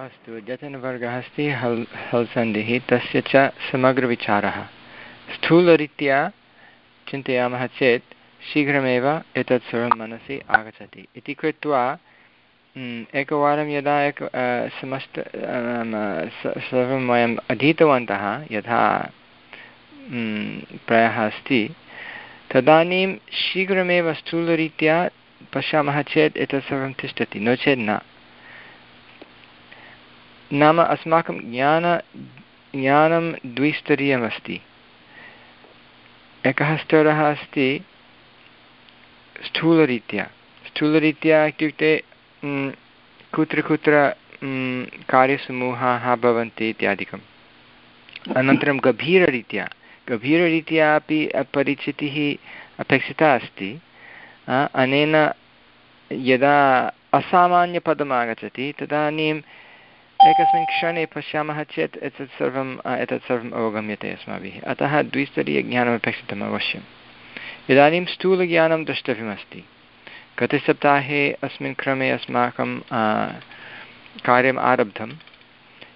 अस्तु अद्यतनवर्गः अस्ति हल् हल् सन्धिः तस्य च समग्रविचारः। स्थूलरीत्या चिन्तयामः चेत् शीघ्रमेव एतत् सर्वं मनसि आगच्छति। इति कृत्वा एकवारं यदा एक समस्त सर्वं वयम् अधीतवन्तः, यथा प्रायः अस्ति, तदानीं शीघ्रमेव स्थूलरीत्या पश्यामः चेत् एतत् सर्वं तिष्ठति। नो चेत् न। नाम अस्माकं ज्ञान, ज्ञानं द्विस्तरीयमस्ति। एकः स्तरः अस्ति स्थूलरीत्या। स्थूलरीत्या इत्युक्ते कुत्र कुत्र कार्यसमूहाः भवन्ति इत्यादिकम्। अनन्तरं गभीररीत्या। गभीररीत्या अपि परिचितिः अपेक्षिता अस्ति। अनेन यदा असामान्यपदम् आगच्छति तदानीं एकस्मिन् क्षणे पश्यामः चेत् एतत् सर्वम् एतत् सर्वम् अवगम्यते अस्माभिः। अतः द्विस्तरीयज्ञानमपेक्षितम् अवश्यम्। इदानीं स्थूलज्ञानं द्रष्टव्यमस्ति। गतसप्ताहे अस्मिन् क्रमे अस्माकं कार्यम् आरब्धम्।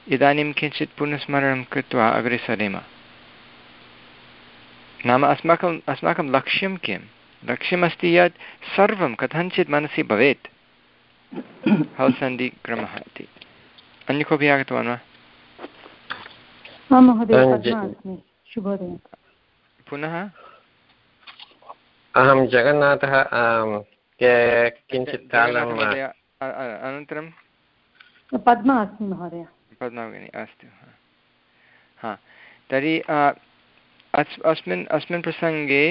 इदानीं किञ्चित् पुनस्मरणं कृत्वा अग्रे सरेम। नाम अस्माकम् अस्माकं लक्ष्यं किं लक्ष्यमस्ति यत् सर्वं कथञ्चित् मनसि भवेत्। हल्सन्धिक्रमः इति। अन्य कोऽपि आगतवान् वा पुनः? अहं जगन्नाथः किञ्चित् अनन्तरं? पद्मा अस्मि महोदय। पद्मा भगिनी अस्तु हा। तर्हि अस्मिन् अस्मिन् प्रसङ्गे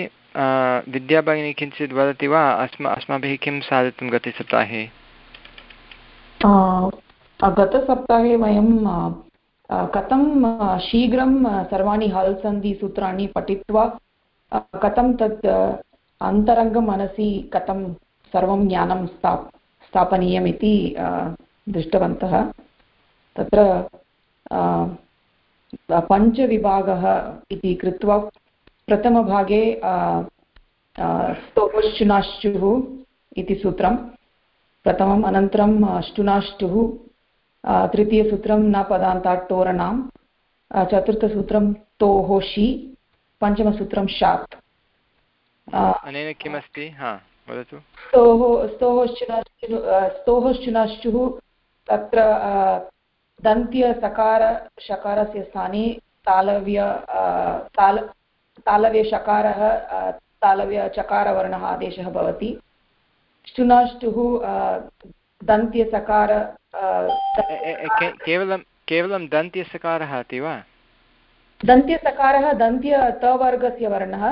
विद्याभगिनी किञ्चित् वदति वा? अस्मा अस्माभिः किं साधितं गतसप्ताहे गतसप्ताहे वयं कथं शीघ्रं सर्वाणि हल् सन्धिसूत्राणि पठित्वा कथं तत् अन्तरङ्गं मनसि कथं सर्वं ज्ञानं स्था स्थापनीयम् इति दृष्टवन्तः। तत्र पञ्चविभागः इति कृत्वा, प्रथमभागे स्तोश्चुनाश्चुः इति सूत्रं, प्रथमम् अनन्तरम् अष्टुनाष्टुः तृतीयसूत्रं न पदान्तात् टोरणां चतुर्थसूत्रं तोः शि पञ्चमसूत्रं शात् अनेन किमस्ति? हा वदतु। स्तोः स्तोश्चुनाश्चुः स्तोश्चुनाश्चुः तत्र दन्त्यसकार शकारस्य स्थाने तालव्य ताल तालव्यशकारः तालव्यचकारवर्णः आदेशः भवति। श्चुनाष्टुः दन्त्यसकार केवलं केवलं दन्त्यसकारः अस्ति वा? दन्त्यसकारः दन्त्य तवर्गस्य वर्णः।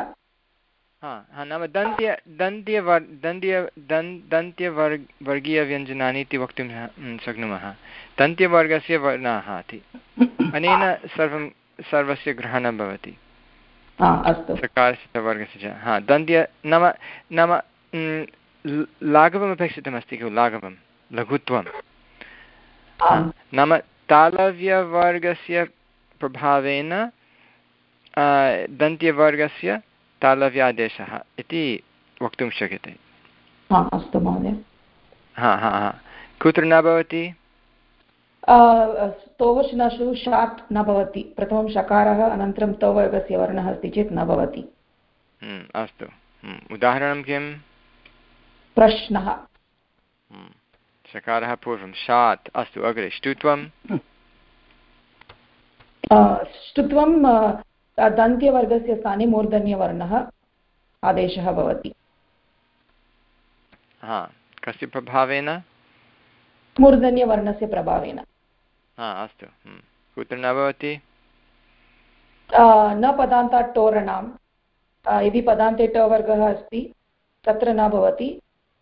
हा नाम दन्त्य दन्त्यवर् दन्त्य दन् दन्त्यवर् वर्गीयव्यञ्जनानि इति वक्तुं शक्नुमः। दन्त्यवर्गस्य वर्णाः इति। अनेन सर्वं सर्वस्य ग्रहणं भवति। सकारस्य वर्गस्य च हा दन्त्य नाम नाम लाघवमपेक्षितमस्ति खलु लाघवं लघुत्वं नाम तालव्यवर्गस्य प्रभावेन दन्त्यवर्गस्य तालव्यादेशः इति वक्तुं शक्यते। अस्तु महोदय। हा हा हा। कुत्र न भवति? स्तोवशनशु शात् न भवति। प्रथमं शकारः अनन्तरं तवर्गस्य वर्णः अस्ति चेत् न भवति। हम्म, अस्तु। हम्म, उदाहरणं किम्? प्रश्नः। चकारः पूर्वं शात् अस्तु अग्रे ष्टुत्वं ष्टुत्वं दन्त्यवर्गस्य स्थाने मूर्धन्यवर्णः आदेशः भवति हा कस्य प्रभावेन मूर्धन्यवर्णस्य प्रभावेन हा अस्तु कुत्र न भवति न पदान्तात् टोरणां यदि पदान्ते टवर्गः अस्ति तत्र न भवति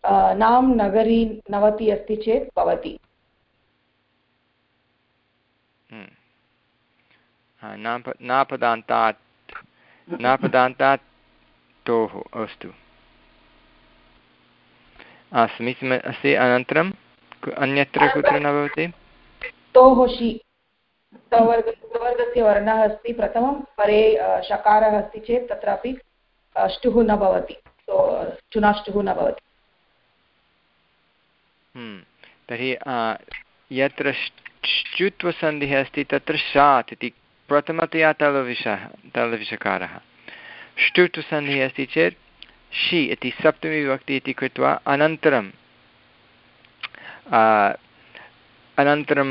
नां नगरी नवति अस्ति चेत् भवति। नापदान्तात् नापदान्तात् तोः अस्तु। समीचीनम् अस्ति अनन्तरम् अन्यत्र कुत्र न भवति? तोः शि वर्गस्य वर्णः अस्ति प्रथमं परे शकारः अस्ति चेत् तत्रापि अष्टुः न भवति। चुनाष्टुः न भवति। हम्म, तर्हि यत्र च्युत्वसन्धिः अस्ति, तत्र शात् इति प्रथमतया तलविषः, तलविषकारः। ष्टुत्वसन्धिः अस्ति चेत्, शि इति सप्तमीविभक्ति इति कृत्वा अनन्तरं अनन्तरं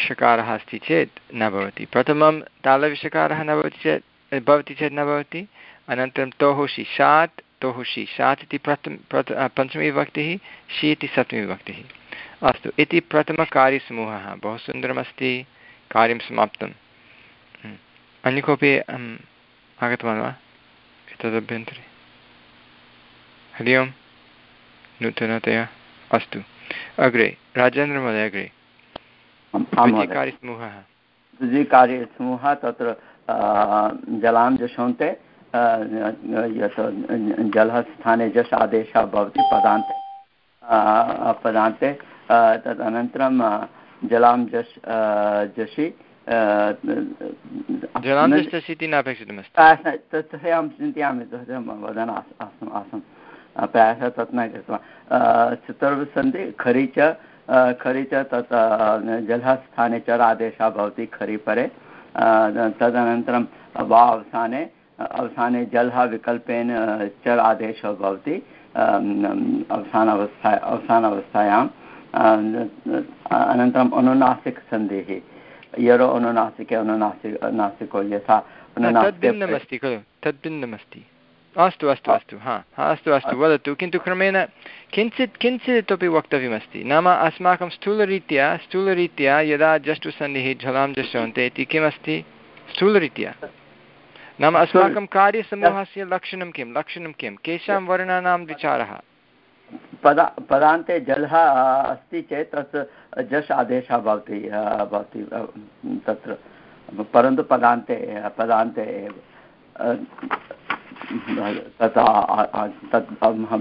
षकारः अस्ति चेत् न भवति। प्रथमं तालविषकारः न भवति चेत् भवति चेत् न भवति। अनन्तरं तोहुषि शात् तोहुषि शात् इति प्रथम प्रथ पञ्चमीविभक्तिः शि इति सप्तमीविभक्तिः। अस्तु इति प्रथमकार्यसमूहः। बहु सुन्दरमस्ति। कार्यं समाप्तं। हम्म। अन्य कोऽपि आगतवान् वा? एतदभ्यन्तरे। हरि ओम्। नूतनतया। अस्तु। अग्रे राजेन्द्रमहोदय अग्रे। कार्यसमूहः द्विकार्यसमूहः तत्र जलां जशोन्ते। यत् जलः स्थाने जस् आदेशः भवति पदान्ते। पदान्ते। तदनन्तरं जलां जस् जसि इति नापेक्षितमस्ति अहं चिन्तयामि वदन् आसम् प्रायशः तत् न कृतवान् चतुर्वसन्ति खरि च खरि च तत् जलः स्थाने भवति खरि परे तदनन्तरं वा अवसाने अवसाने जलः विकल्पेन चर आदेशः भवति अवसानावस्था अवसानावस्थायाम् अनन्तरम् अनुनासिकसन्धिः। यरो अनुनासिके अनुनासिक नासिको यथा तद्भिन्नमस्ति खलु तद्भिन्नमस्ति। अस्तु अस्तु अस्तु हा हा अस्तु अस्तु वदतु किन्तु क्रमेण किञ्चित् किञ्चित् इतोपि वक्तव्यमस्ति। नाम अस्माकं स्थूलरीत्या स्थूलरीत्या यदा जष्टुसन्धिः झलां जष्टवन्ते इति किमस्ति? स्थूलरीत्या। नाम अस्माकं कार्यसमूहस्य लक्षणं किं? लक्षणं किं? केषां वर्णानां विचारः? पदा पदान्ते जलः अस्ति चेत् तत् जश् आदेशः भवति भवति तत्र। परन्तु पदान्ते पदान्ते एव तत्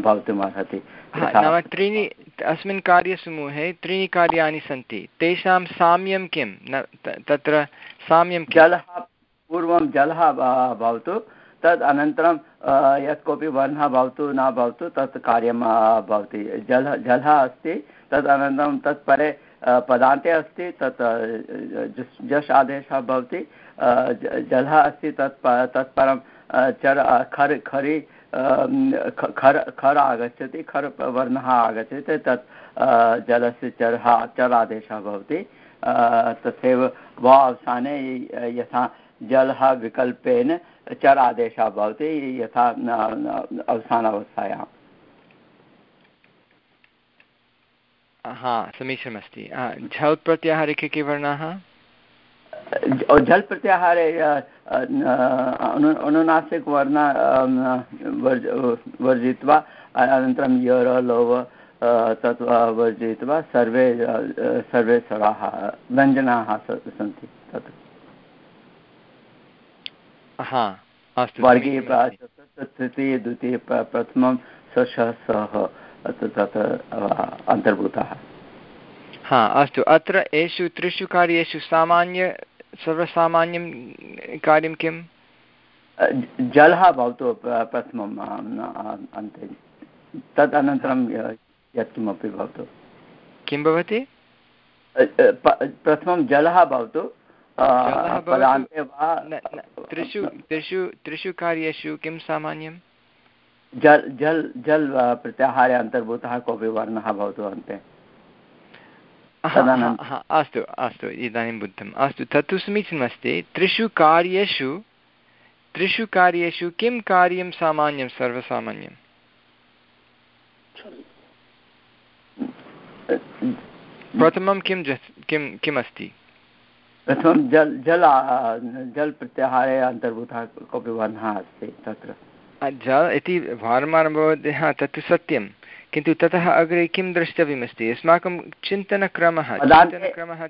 भवितुमर्हति नाम त्रीणि अस्मिन् कार्यसमूहे त्रीणि कार्याणि सन्ति। तेषां साम्यं किं? न तत्र साम्यं जलः पूर्वं जलः भवतु, तद् अनन्तरं यत् कोऽपि वर्णः भवतु, न भवतु, तत् कार्यं भवति। जल, जलः अस्ति, तद् अनन्तरं तत् परे पदान्ते अस्ति, तत् जश् आदेशः भवति जलः अस्ति, तत् तत्परं चर खर्, खरि खर् खर् आगच्छति, खर् वर्णः आगच्छति, तत् जलस्य चरः, चरादेशः भवति। तथैव वा अवसाने यथा जलः विकल्पेन चरादेशः भवति यथा अवसानावस्थायाम्। हा समीचीनमस्ति। झल् प्रत्याहारे के के वर्णाः झल् प्रत्याहारे अनुनासिकवर्ण वर्ज वर्जयित्वा अनन्तरं यर लोव तत् वर्जयित्वा सर्वे सर्वे स्वराः व्यञ्जनाः सन्ति तत्। वर्गे तृतीय द्वितीय प्रथमं सः सः तत् अन्तर्भूतः। हा अस्तु अत्र एषु त्रिषु कार्येषु सामान्य सर्वसामान्यं कार्यं किं जलः भवतु प्रथमम् अन्ते। तदनन्तरं यत्किमपि भवतु। किं भवति? प्रथमं जलः भवतु त्रिषु त्रिषु त्रिषु कार्येषु किं सामान्यं जल् जल् जल् प्रत्याहारे अन्तर्भूतः कोऽपि वर्णः भवतु अन्ते। अस्तु अस्तु इदानीं बुद्धम्। अस्तु तत्तु समीचीनमस्ति। त्रिषु कार्येषु त्रिषु कार्येषु किं कार्यं सामान्यं सर्वसामान्यं प्रथमं किं किं किमस्ति? प्रथमं जल् जल जल् प्रत्याहारे अन्तर्भूतः कोऽपि वर्णः अस्ति तत्र। जल् इति वारं भवति हा तत्तु सत्यं। किन्तु ततः अग्रे किं द्रष्टव्यमस्ति? अस्माकं चिन्तनक्रमः चिन्तनक्रमः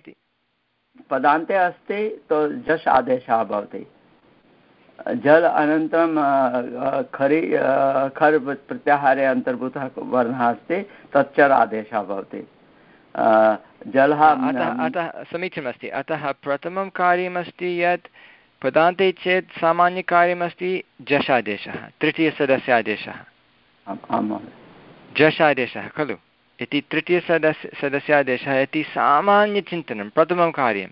पदान्ते अस्ति तो जश् आदेशः भवति। जल् अनन्तरं खरि खर् प्रत्याहारे अन्तर्भूतः वर्णः अस्ति तच्चर् आदेशः भवति। जलः अतः समीचीनमस्ति। अतः प्रथमं कार्यमस्ति यत् पदान्ते चेत् सामान्यकार्यमस्ति जशादेशः तृतीयसदस्यादेशः। जशादेशः खलु? इति तृतीयसदस्य सदस्यादेशः इति सामान्यचिन्तनं प्रथमं कार्यं।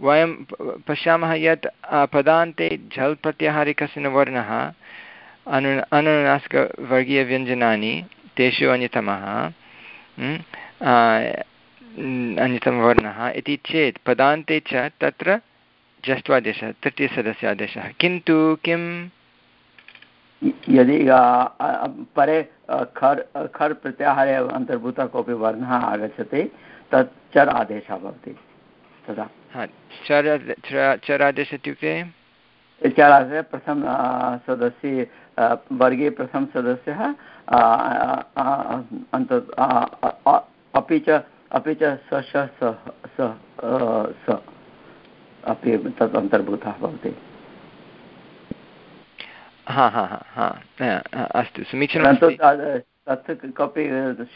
वयं पश्यामः यत् पदान्ते झल् प्रत्याहारिकस्य वर्णः अनु अनुनासिकवर्गीयव्यञ्जनानि तेषु अन्यतमः। अन्यतमवर्णः इति चेत् पदान्ते च तत्र जष्ट्वादेशः तृतीयसदस्यादेशः। किन्तु किं यदि परे खर् खर् प्रत्याहारे अन्तर्भूतः कोऽपि वर्णः आगच्छति तत् चर् आदेशः भवति। तदा। चर् चरादेश इत्युक्ते? चरादेशः प्रथम सदस्य वर्गे प्रथम सदस्यः अन्त अपि च अपि च स स अपि तत् अन्तर्भूतः भवति। हा हा हा हा अस्तु समीचीनं तत् कोऽपि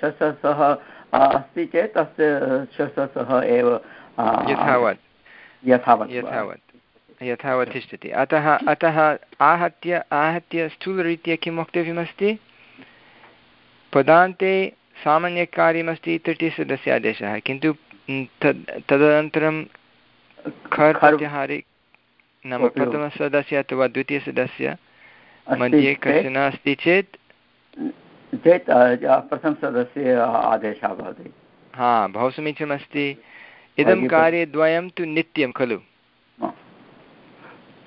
शसः अस्ति चेत् तस्य शसः एव यथावत्। यथावत्। यथावत्। यथावत् तिष्ठति। अतः अतः आहत्य आहत्य स्थूलरीत्या किं वक्तव्यमस्ति? पदान्ते सामान्यकार्यमस्ति तृतीयसदस्य आदेशः किन्तु तद् तदनन्तरं खर् प्रत्याहारे नाम प्रथमसदस्य अथवा द्वितीयसदस्य मध्ये कश्चन अस्ति चेत् चेत् प्रथमसदस्य आदेशः भवति। हा बहु समीचीनमस्ति इदं कार्यद्वयं तु नित्यं खलु।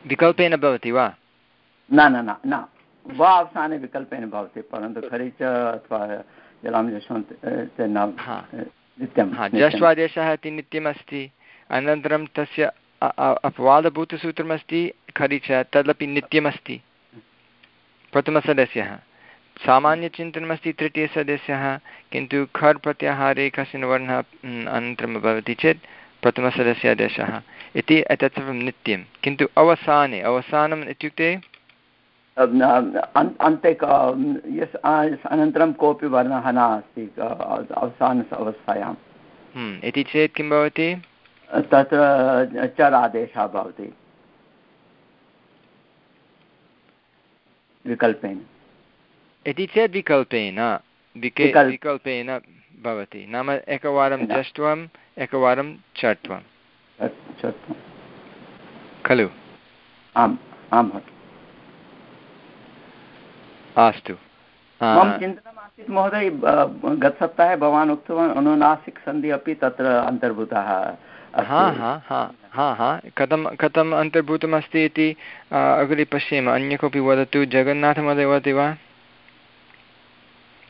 विकल्पेन भवति वा? न न न वा अवसाने विकल्पेन भवति परन्तु खरीच अथवा जलां नित्यं जश्वादेशः इति नित्यमस्ति अनन्तरं तस्य अपवादभूतसूत्रमस्ति खरि च तदपि नित्यमस्ति। प्रथमसदस्यः। सामान्यचिन्तनमस्ति तृतीयसदस्यः किन्तु खर् प्रत्याहारे कश्चन वर्णः अनन्तरं भवति चेत् प्रथमसदस्यादेशः। इति एतत् सर्वं नित्यं। किन्तु अवसाने अवसानम् इत्युक्ते अन्ते यस् अनन्तरं कोऽपि वर्णः नास्ति अवसान अवस्थायाम् हम्म, इति चेत् किं भवति? तत्र चर् आदेशः भवति। विकल्पेन। इति चेत् विकल्पेन विकल्पेन भवति। नाम एकवारं जष्ट्वम् एकवारं चट्वं। खलु। आम् आम् अस्तु। मम चिन्तनमासीत् महोदय गतसप्ताहे भवान् उक्तवान् अनुनासिकसन्धिः अपि तत्र अन्तर्भूतः हा हा हा हा हा। कथं कथम् अन्तर्भूतमस्ति इति अग्रे पश्येम। अन्य कोऽपि वदतु? जगन्नाथमहोदय वदति वा?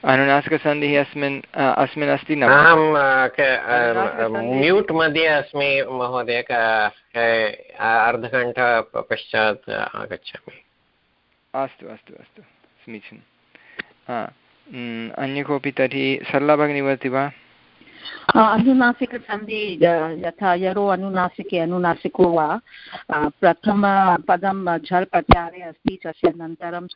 अनुनासिकसन्धिः अस्मिन् अस्मिन् अस्ति न? म्यूट् मध्ये अस्मि महोदय अर्धघण्टा पश्चात् आगच्छामि। अस्तु अस्तु अस्तु। समीचीनं अन्य कोऽपि तर्हि सरला भगिनी वदति वा अनुनासिकसन्धि यथा यरो अनुनासिके अनुनासिको वा प्रथमपदं झल् प्रत्याहारे अस्ति तस्य अनन्तरं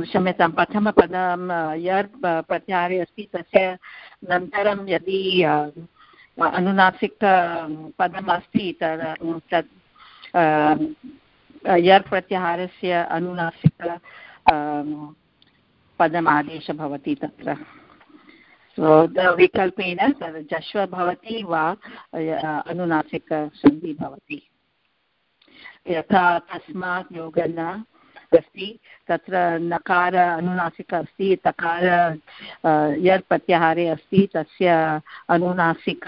क्षम्यतां प्रथमपदं यर् प्रत्याहारे अस्ति तस्य अनन्तरं यदि अनुनासिक पदम् अस्ति तत् यर् प्रत्याहारस्य अनुनासिक पदम् आदेशः भवति तत्र। विकल्पेन तद् जश्व भवति वा अनुनासिकसन्धिः भवति। यथा तस्मात् योगन अस्ति, तत्र नकार अनुनासिक अस्ति, तकार यत् प्रत्याहारे अस्ति, तस्य अनुनासिक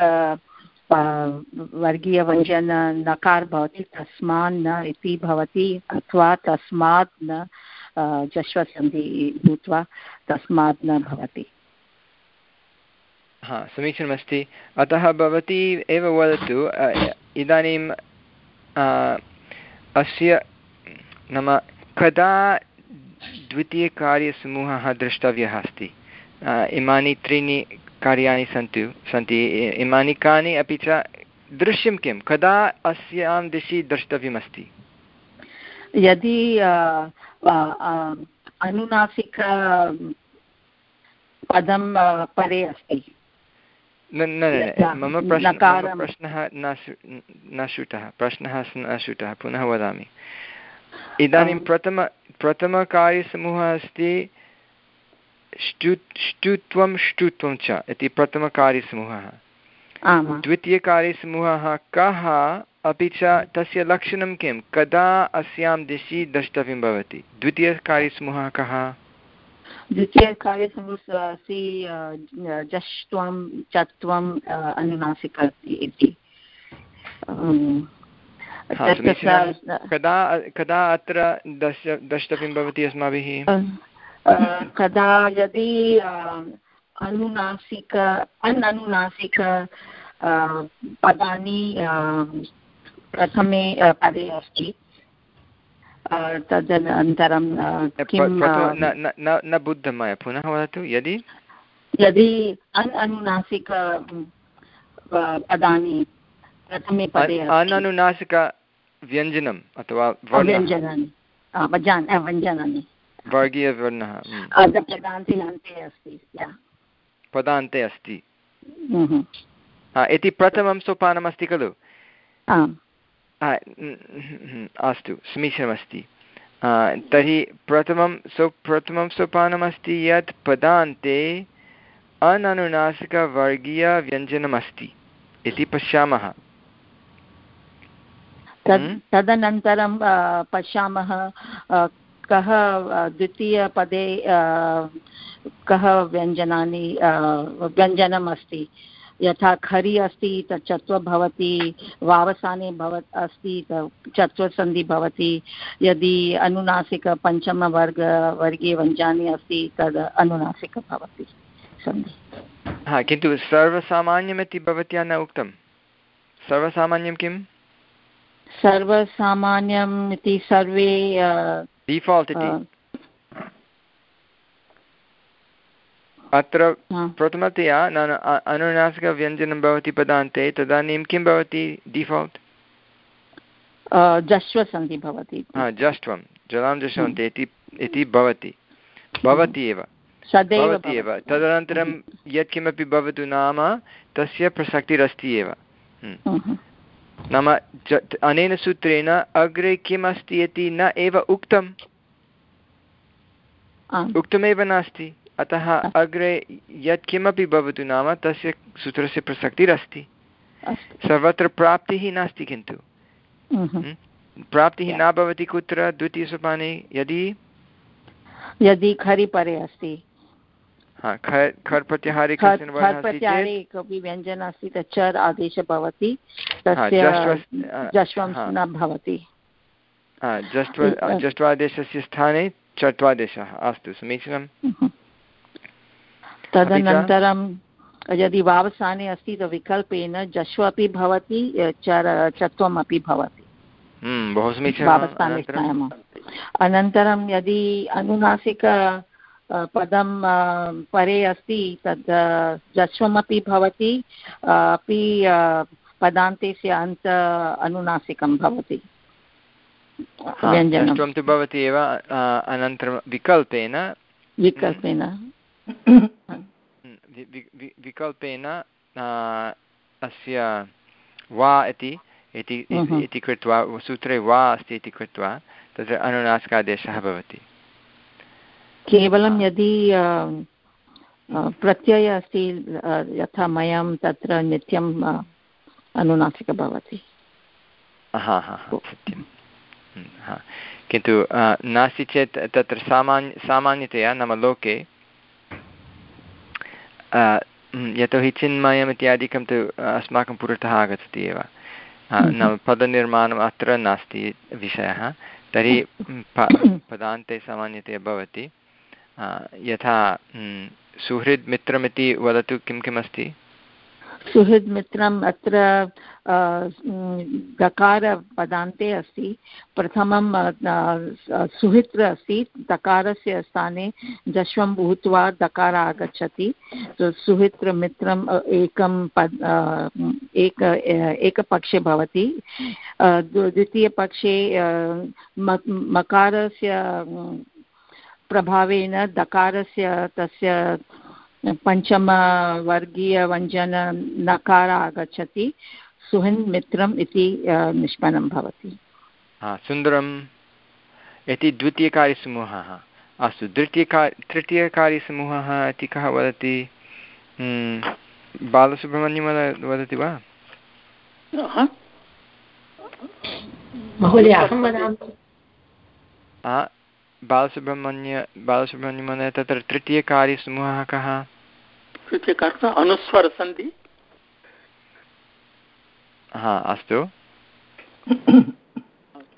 वर्गीयव्यञ्जन नकार भवति तस्मान् न इति भवति, अथवा तस्मात् न जश्वसन्धि भूत्वा तस्मात् न भवति। हा, समीचीनमस्ति। अतः भवती एव वदतु इदानीं अस्य नाम कदा द्वितीयकार्यसमूहः द्रष्टव्यः अस्ति? इमानि त्रीणि कार्याणि सन्तु सन्ति। इमानि कानि अपि च दृश्यं किं? कदा अस्यां दिशि द्रष्टव्यमस्ति? यदि अनुनासिक पदं परे अस्ति। न न मम प्रश्नः प्रश्नः न न श्रुतः प्रश्नः न श्रुतः पुनः वदामि। इदानीं प्रथम प्रथमकार्यसमूहः अस्ति ष्टु ष्टुत्वं ष्टुत्वं च इति प्रथमकार्यसमूहः द्वितीयकार्यसमूहः कः अपि च तस्य लक्षणं किं कदा अस्यां दिशि द्रष्टव्यं भवति द्वितीयकार्यसमूहः कः द्वितीयकार्यसमूहः अस्ति जष्ट्वं चत्वम् अनुनासिक इति कदा कदा अत्र दश द्रष्टव्यं भवति अस्माभिः कदा यदि अनुनासिक अननुनासिक पदानि प्रथमे पदे अस्ति तदनन्तरं न बुद्धं मया पुनः वदतु यदि? यदि अन् अनुनासिक पदानि प्रथमे पदे अननुनासिकव्यञ्जनम् अथवा व्यञ्जनानि व्यञ्जनानि। वर्गीयवर्णः पदान्ते अस्ति पदान्ते अस्ति। इति प्रथमं सोपानमस्ति खलु? अस्तु समीचीनमस्ति। तर्हि प्रथमं सो प्रथमं सोपानमस्ति यत् पदान्ते अननुनासिकवर्गीयव्यञ्जनमस्ति इति पश्यामः। तदनन्तरं पश्यामः कः द्वितीयपदे कः व्यञ्जनानि व्यञ्जनम् अस्ति? यथा खरि अस्ति तत् चत्व भवति वावसाने भव अस्ति चत्वसन्धि भवति। यदि अनुनासिकपञ्चमवर्ग वर्गे व्यञ्जनानि अस्ति तद् अनुनासिक भवति। सन्धि। हा किन्तु सर्वसामान्यमिति भवत्या न उक्तं। सर्वसामान्यं किम्? सर्वसामान्यम् इति सर्वे डिफाल्ट् इति अत्र प्रथमतया न अनुनासिकव्यञ्जनं भवति पदान्ते तदानीं किं भवति डिफाल्ट् जश्वसन्धि भवति जष्ट्वं जलां जशवन्ति इति इति भवति। भवति एव। भवति एव। तदनन्तरं यत्किमपि भवतु नाम तस्य प्रसक्तिरस्ति एव। नाम अनेन सूत्रेण अग्रे किम् अस्ति इति न एव उक्तम्। उक्तमेव नास्ति। अतः अग्रे यत्किमपि भवतु नाम तस्य सूत्रस्य प्रसक्तिरस्ति। सर्वत्र प्राप्तिः नास्ति किन्तु। प्राप्तिः न भवति कुत्र? द्वितीयसोपाने यदि? यदि अस्ति। खर् प्रत्याहारे कोऽपि व्यञ्जनम् अस्ति तत् चर् आदेशः भवति। तस्य न भवति। जष्ट्वादेशस्य स्थाने चट्वादेशः अस्तु समीचीनं तदनन्तरं यदि वावसाने अस्ति तु विकल्पेन जश्व अपि भवति चत्वम् अपि भवति। बहु समीचीनं अनन्तरं यदि अनुनासिक पदं परे अस्ति तद् जश्वमपि भवति अपि पदान्तस्य अन्त अनुनासिकं भवति। व्यञ्जनं। तु भवति एव अनन्तरं विकल्पेन। विकल्पेन। विकल्पेन अस्य वा इति इति कृत्वा सूत्रे वा अस्ति इति कृत्वा तत्र अनुनासिकादेशः भवति। केवलं यदि प्रत्यय अस्ति यथा मयं तत्र नित्यम् अनुनासिक भवति। हा हा सत्यं किन्तु नास्ति चेत् तत्र सामान्य सामान्यतया नाम लोके यतोहि चिन्मयम् इत्यादिकं तु अस्माकं पुरतः आगच्छति एव नाम पदनिर्माणम् अत्र नास्ति विषयः तर्हि पदान्ते सामान्यतया भवति यथा सुहृद् मित्रमिति वदतु किं किम् अस्ति सुहृद् मित्रम् अत्र दकारपदान्ते अस्ति। प्रथमं सुहित्र अस्ति। दकारस्य स्थाने जश्वं भूत्वा दकार आगच्छति। सुहित्रमित्रम् एकं पद् एक एकपक्षे भवति। द्वितीयपक्षे मकारस्य प्रभावेन दकारस्य, तस्य पञ्चमवर्गीयवञ्जन नकार आगच्छति। सुहन् मित्रम् इति निष्पन्नं भवति। सुन्दरम् इति द्वितीयकार्यसमूहः। अस्तु तृतीयका तृतीयकार्यसमूहः इति कः वदति? बालसुब्रह्मण्यं वदति वा? महोदय। अहं वदामि। बालसुब्रह्मण्य बालसुब्रह्मण्यमहोदय तत्र तृतीयकार्यसमूहः कः? तृतीयकारः अनुस्वरसन्धि। हा अस्तु।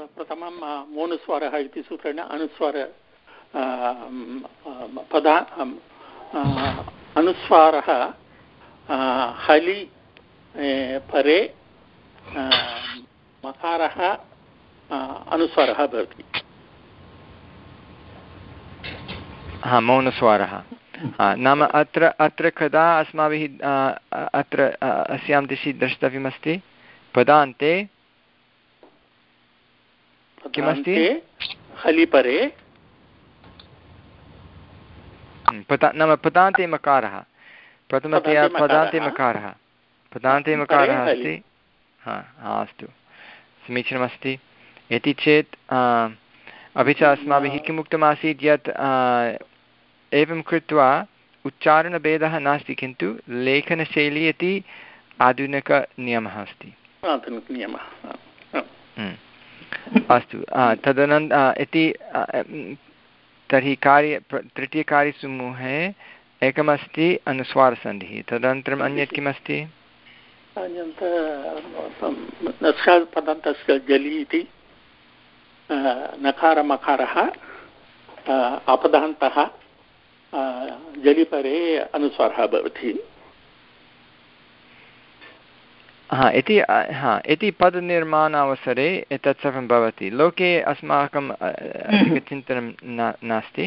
प्रथमं मोनुस्वरः इति सूत्रेण अनुस्वर पदा अनुस्वारः हलि परे मकारः अनुस्वारः भवति। हा मौनस्वारः। नाम अत्र अत्र कदा अस्माभिः अत्र अस्यां दिशि द्रष्टव्यमस्ति? पदान्ते। किमस्ति? हलिपरे। पदा नाम पदान्ते मकारः। प्रथमतया पदान्ते मकारः। पदान्ते मकारः। अस्ति। हा हा अस्तु। समीचीनमस्ति। इति चेत् अपि च अस्माभिः किम् उक्तमासीत् यत् एवं कृत्वा उच्चारणभेदः नास्ति किन्तु लेखनशैली इति आधुनिकनियमः अस्ति। अस्तु तदनन् इति तर्हि कार्य तृतीयकार्यसमूहे एकमस्ति अनुस्वारसन्धिः। तदनन्तरम् अन्यत् किमस्ति? पदन्तस्य जलि इति नकारमकारः अपदान्तः जलिपरे अनुस्वारः भवति हा इति हा इति पदनिर्माणावसरे एतत् सर्वं भवति लोके अस्माकम् अधिकचिन्तनं न नास्ति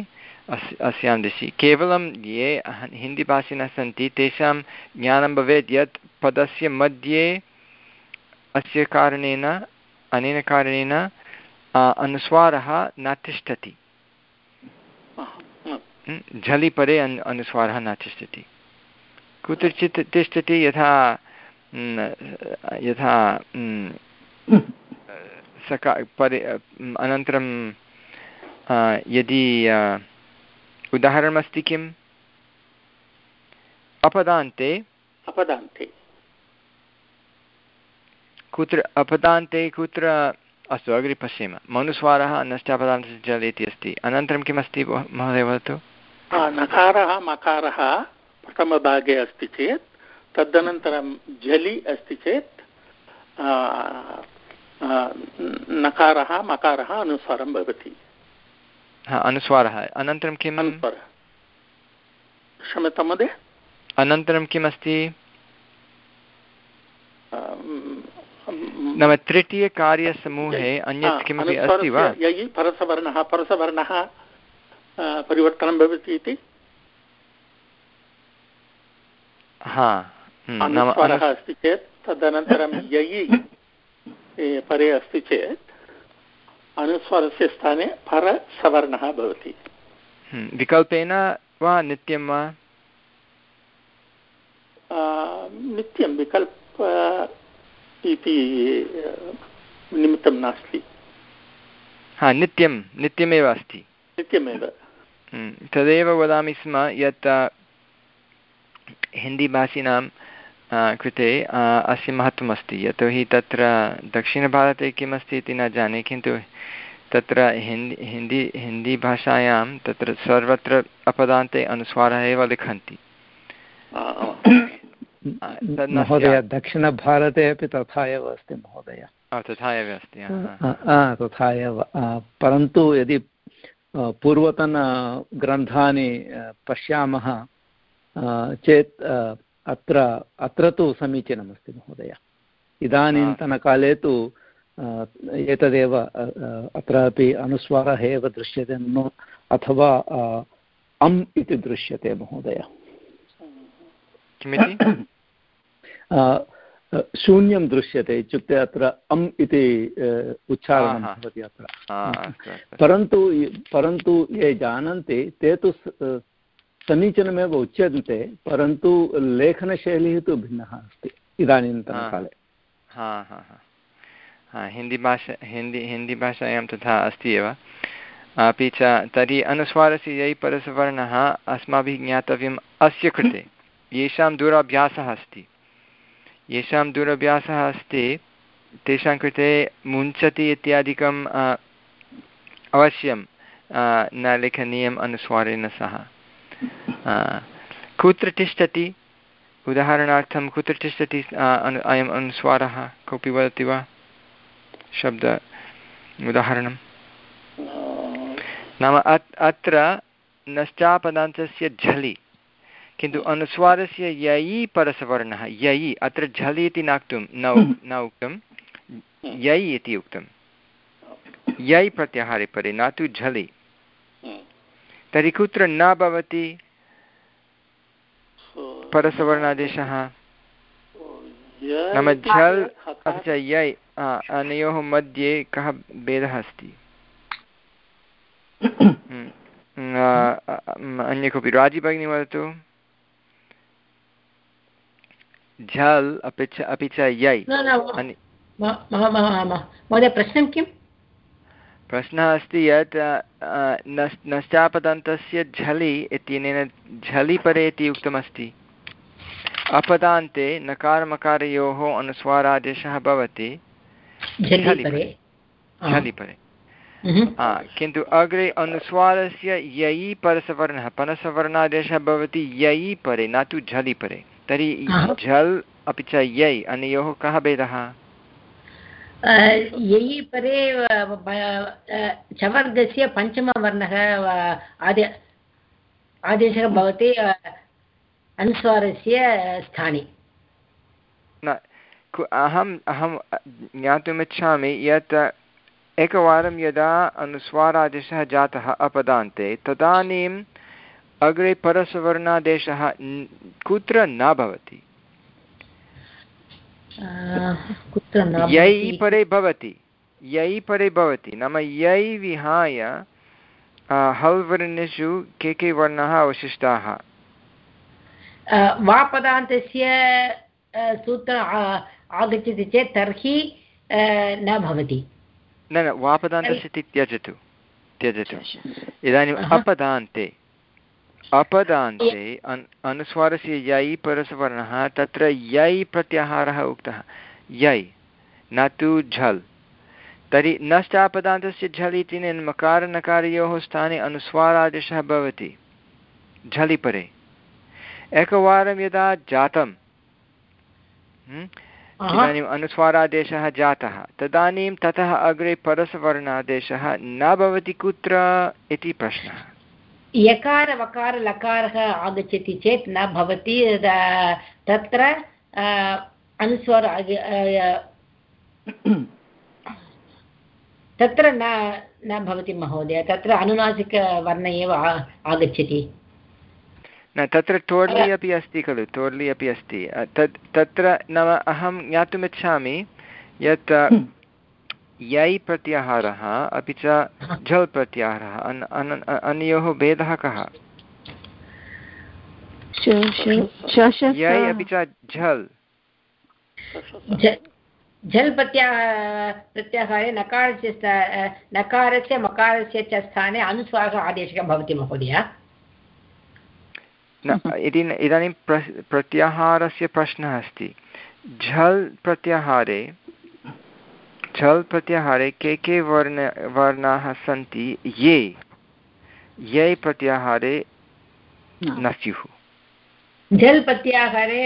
अस् अस्यां दिशि केवलं ये हिन्दीभाषिणः सन्ति तेषां ज्ञानं भवेत् यत् पदस्य मध्ये अस्य कारणेन अनेन कारणेन अनुस्वारः न तिष्ठति झलिपरे अन् अनुस्वारः न तिष्ठति कुत्रचित् तिष्ठति यथा यथा सका परि अनन्तरं यदि उदाहरणमस्ति किम्? अपदान्ते। अपदान्ते। कुत्र अपदान्ते कुत्र अस्तु अग्रे पश्येम। मनुस्वारः नष्टापदान्तस्य जल इति अस्ति। अनन्तरं किमस्ति महोदय वदतु। नकारः मकारः प्रथमभागे अस्ति चेत् तदनन्तरं झलि अस्ति चेत् नकारः मकारः अनुस्वारं भवति। अनुस्वारः। अनन्तरं किम्? क्षम्यतां महोदय? अनन्तरं किमस्ति? नाम तृतीयकार्यसमूहे अन्यत् किमपि अस्ति वा? परसवर्णः परसवर्णः परिवर्तनं भवति इति? हा अनुस्वारः अस्ति चेत् तदनन्तरं ययि परे अस्ति चेत् अनुस्वारस्य स्थाने परसवर्णः भवति। विकल्पेन वा नित्यं वा? नित्यं विकल्प इति निमित्तं नास्ति। हा नित्यं नित्यमेव अस्ति। नित्यमेव। तदेव वदामि स्म यत् हिन्दीभाषिणां कृते अस्य महत्त्वमस्ति। यतोहि तत्र दक्षिणभारते किमस्ति इति न जाने किन्तु तत्र हिंदी हिंदी हिन्दीभाषायां तत्र सर्वत्र अपदान्ते अनुस्वारः एव लिखन्ति। महोदय दक्षिणभारते अपि तथा एव अस्ति महोदय। तथा एव अस्ति तथा एव। परन्तु यदि पूर्वतनग्रन्थानि पश्यामः चेत् अत्र अत्र तु समीचीनमस्ति महोदय। इदानीन्तनकाले तु एतदेव अत्रापि अनुस्वारः एव दृश्यते नो अथवा अम् इति दृश्यते महोदय। शून्यं दृश्यते इत्युक्ते अत्र अम् इति उच्चारणं भवति अत्र। परन्तु परन्तु ये जानन्ति ते तु समीचीनमेव उच्यन्ते परन्तु लेखनशैली तु भिन्नः अस्ति इदानीन्तनकाले। हा हा हा हिन्दीभाषा हिंदी हिन्दीभाषायां तथा अस्ति एव। अपि च तर्हि अनुस्वारस्य यै परसवर्णः अस्माभिः ज्ञातव्यम् अस्य कृते। येषां दूराभ्यासः अस्ति। येषां दूराभ्यासः अस्ति, तेषां कृते मुञ्चति इत्यादिकम् अवश्यं न लेखनीयम् अनुस्वारेण सह। कुत्र तिष्ठति? उदाहरणार्थं, कुत्र तिष्ठति अयम् अनुस्वारः? कोऽपि वदति वा? शब्द उदाहरणं नाम अत्, अत्र नश्चापदान्तस्य झलि। किन्तु अनुस्वारस्य ययि परसवर्णः ययि अत्र झलि इति नाक्तुं न न उक्तं यै इति उक्तं। यै प्रत्याहारे परे न तु झलि। तर्हि कुत्र न भवति? परसवर्णादेशः। नाम झल् अपि च यै अनयोः मध्ये कः भेदः अस्ति? अन्य कोऽपि राज़ी भगिनी वदतु। झल् अपि च अपि च यै। महोदय प्रश्नं किम्? प्रश्नः अस्ति यत् नश्चापदन्तस्य झलि इत्यनेन झलि परे इति उक्तमस्ति। अपदान्ते नकारमकारयोः अनुस्वारादेशः भवति। झलि परे। किन्तु अग्रे अनुस्वारस्य ययि परसवर्णः परसवर्णादेशः भवति ययि परे न तु झलि परे। तर्हि झल् अपि च यै अनयोः कः भेदः? ययि परे चवर्गस्य पञ्चमवर्णः आदे आदेशः भवति अनुस्वारस्य स्थाने। न अहम् अहं ज्ञातुमिच्छामि यत् एकवारं यदा अनुस्वारादेशः जातः अपदान्ते तदानीम् अग्रे परसवर्णादेशः कुत्र न भवति। यै परे भवति। यै परे भवति। नाम यै विहाय हल् वर्णेषु के के वर्णाः अवशिष्टाः? वापदान्तस्य सूत्र आगच्छति चेत् तर्हि न भवति। न न वापदान्तस्य त्यजतु। त्यजतु। इदानीम् अपदान्ते। अपदान्ते अन् अनुस्वारस्य यै परसवर्णः तत्र यै प्रत्याहारः उक्तः। यै न तु झल्। तर्हि नश्चापदान्तस्य झल् इति मकारनकारयोः स्थाने अनुस्वारादेशः भवति। झलि परे एकवारं यदा जातं इदानीम् अनुस्वारादेशः जातः। तदानीं ततः अग्रे परसवर्णादेशः न भवति कुत्र इति प्रश्नः। यकार वकार लकारः आगच्छति चेत् न भवति तत्र अनुस्वार तत्र न न भवति महोदय तत्र अनुनासिकवर्ण एव आगच्छति। न तत्र टोर्लि अपि अस्ति खलु टोर्लि अपि अस्ति। तत् तत्र नाम अहं ज्ञातुमिच्छामि यत् यै प्रत्याहारः अपि च झल् प्रत्याहारः अनयोः भेदः कः? यै अपि च झल्। झल् प्रत्याह प्रत्याहारे नकारस्य नकारस्य मकारस्य च स्थाने अनुस्वारः आदेशः भवति महोदय। न इति इदानीं प्र प्रत्याहारस्य प्रश्नः अस्ति। झल् प्रत्याहारे झल् प्रत्याहारे के के वर्ण वर्णाः सन्ति? ये। ये प्रत्याहारे न स्युः झल् प्रत्याहारे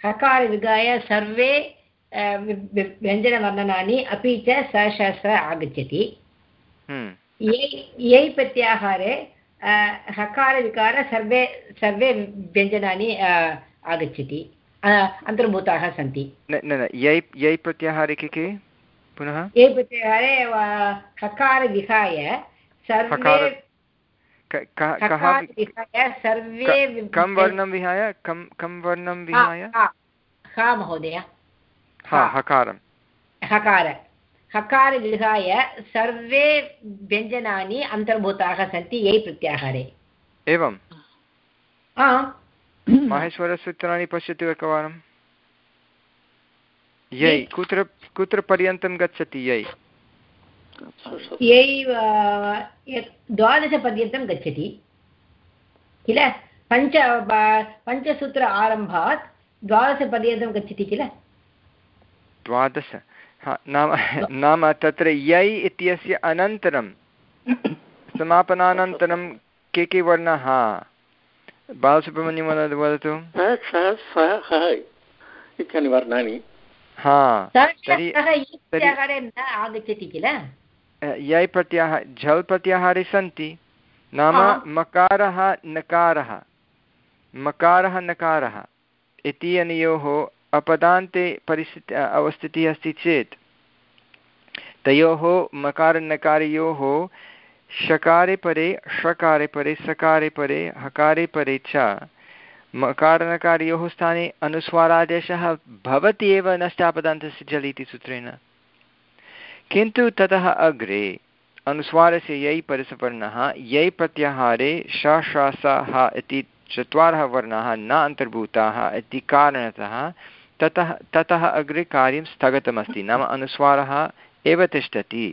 हकार विगाय सर्वे व्यञ्जनवर्णनानि अपि च सशस्र आगच्छति। यै प्रत्याहारे हकारविकार सर्वे सर्वे व्यञ्जनानि आगच्छति। अन्तर्भूताः सन्ति। न न यै यै प्रत्याहारे के के? पुनः? यै प्रत्याहारे हकार विहाय सर्वे सर्वे कं वर्णं विहाय? कं कं वर्णं विहाय? हा महोदय। हा हकारं। हकार। हकार विहाय सर्वे व्यञ्जनानि अन्तर्भूताः सन्ति यै प्रत्याहारे। एवं। माहेश्वरसूत्राणि पश्यतु एकवारं यै कुत्र कुत्र पर्यन्तं गच्छति यै यैव द्वादशपर्यन्तं गच्छति। किल? पञ्च पञ्चसूत्र आरम्भात् द्वादशपर्यन्तं गच्छति किल? द्वादश। नाम नाम तत्र यै इत्यस्य अनन्तरं समापनानन्तरं के के वर्णाः? बालसुब्रह्मण्यं वदतु। इत्यादि वर्णानि। हा तर्हि आगच्छति किल? यै प्रत्याह झल् प्रत्याहारे सन्ति। नाम मकारः नकारः। मकारः नकारः। इति अनयोः अपदान्ते परिस्थिति अवस्थितिः अस्ति चेत् तयोः मकारनकारयोः शकारे परे षकारे परे सकारे परे हकारे परे च मकारणकारयोः स्थाने अनुस्वारादेशः भवति एव नष्टापदान्तस्य जल् इति सूत्रेण। किन्तु ततः अग्रे अनुस्वारस्य यै परसवर्णः, यै प्रत्याहारे श इति चत्वारः वर्णाः न अन्तर्भूताः इति कारणतः ततः ततः अग्रे कार्यं स्थगितमस्ति। नाम अनुस्वारः एव तिष्ठति।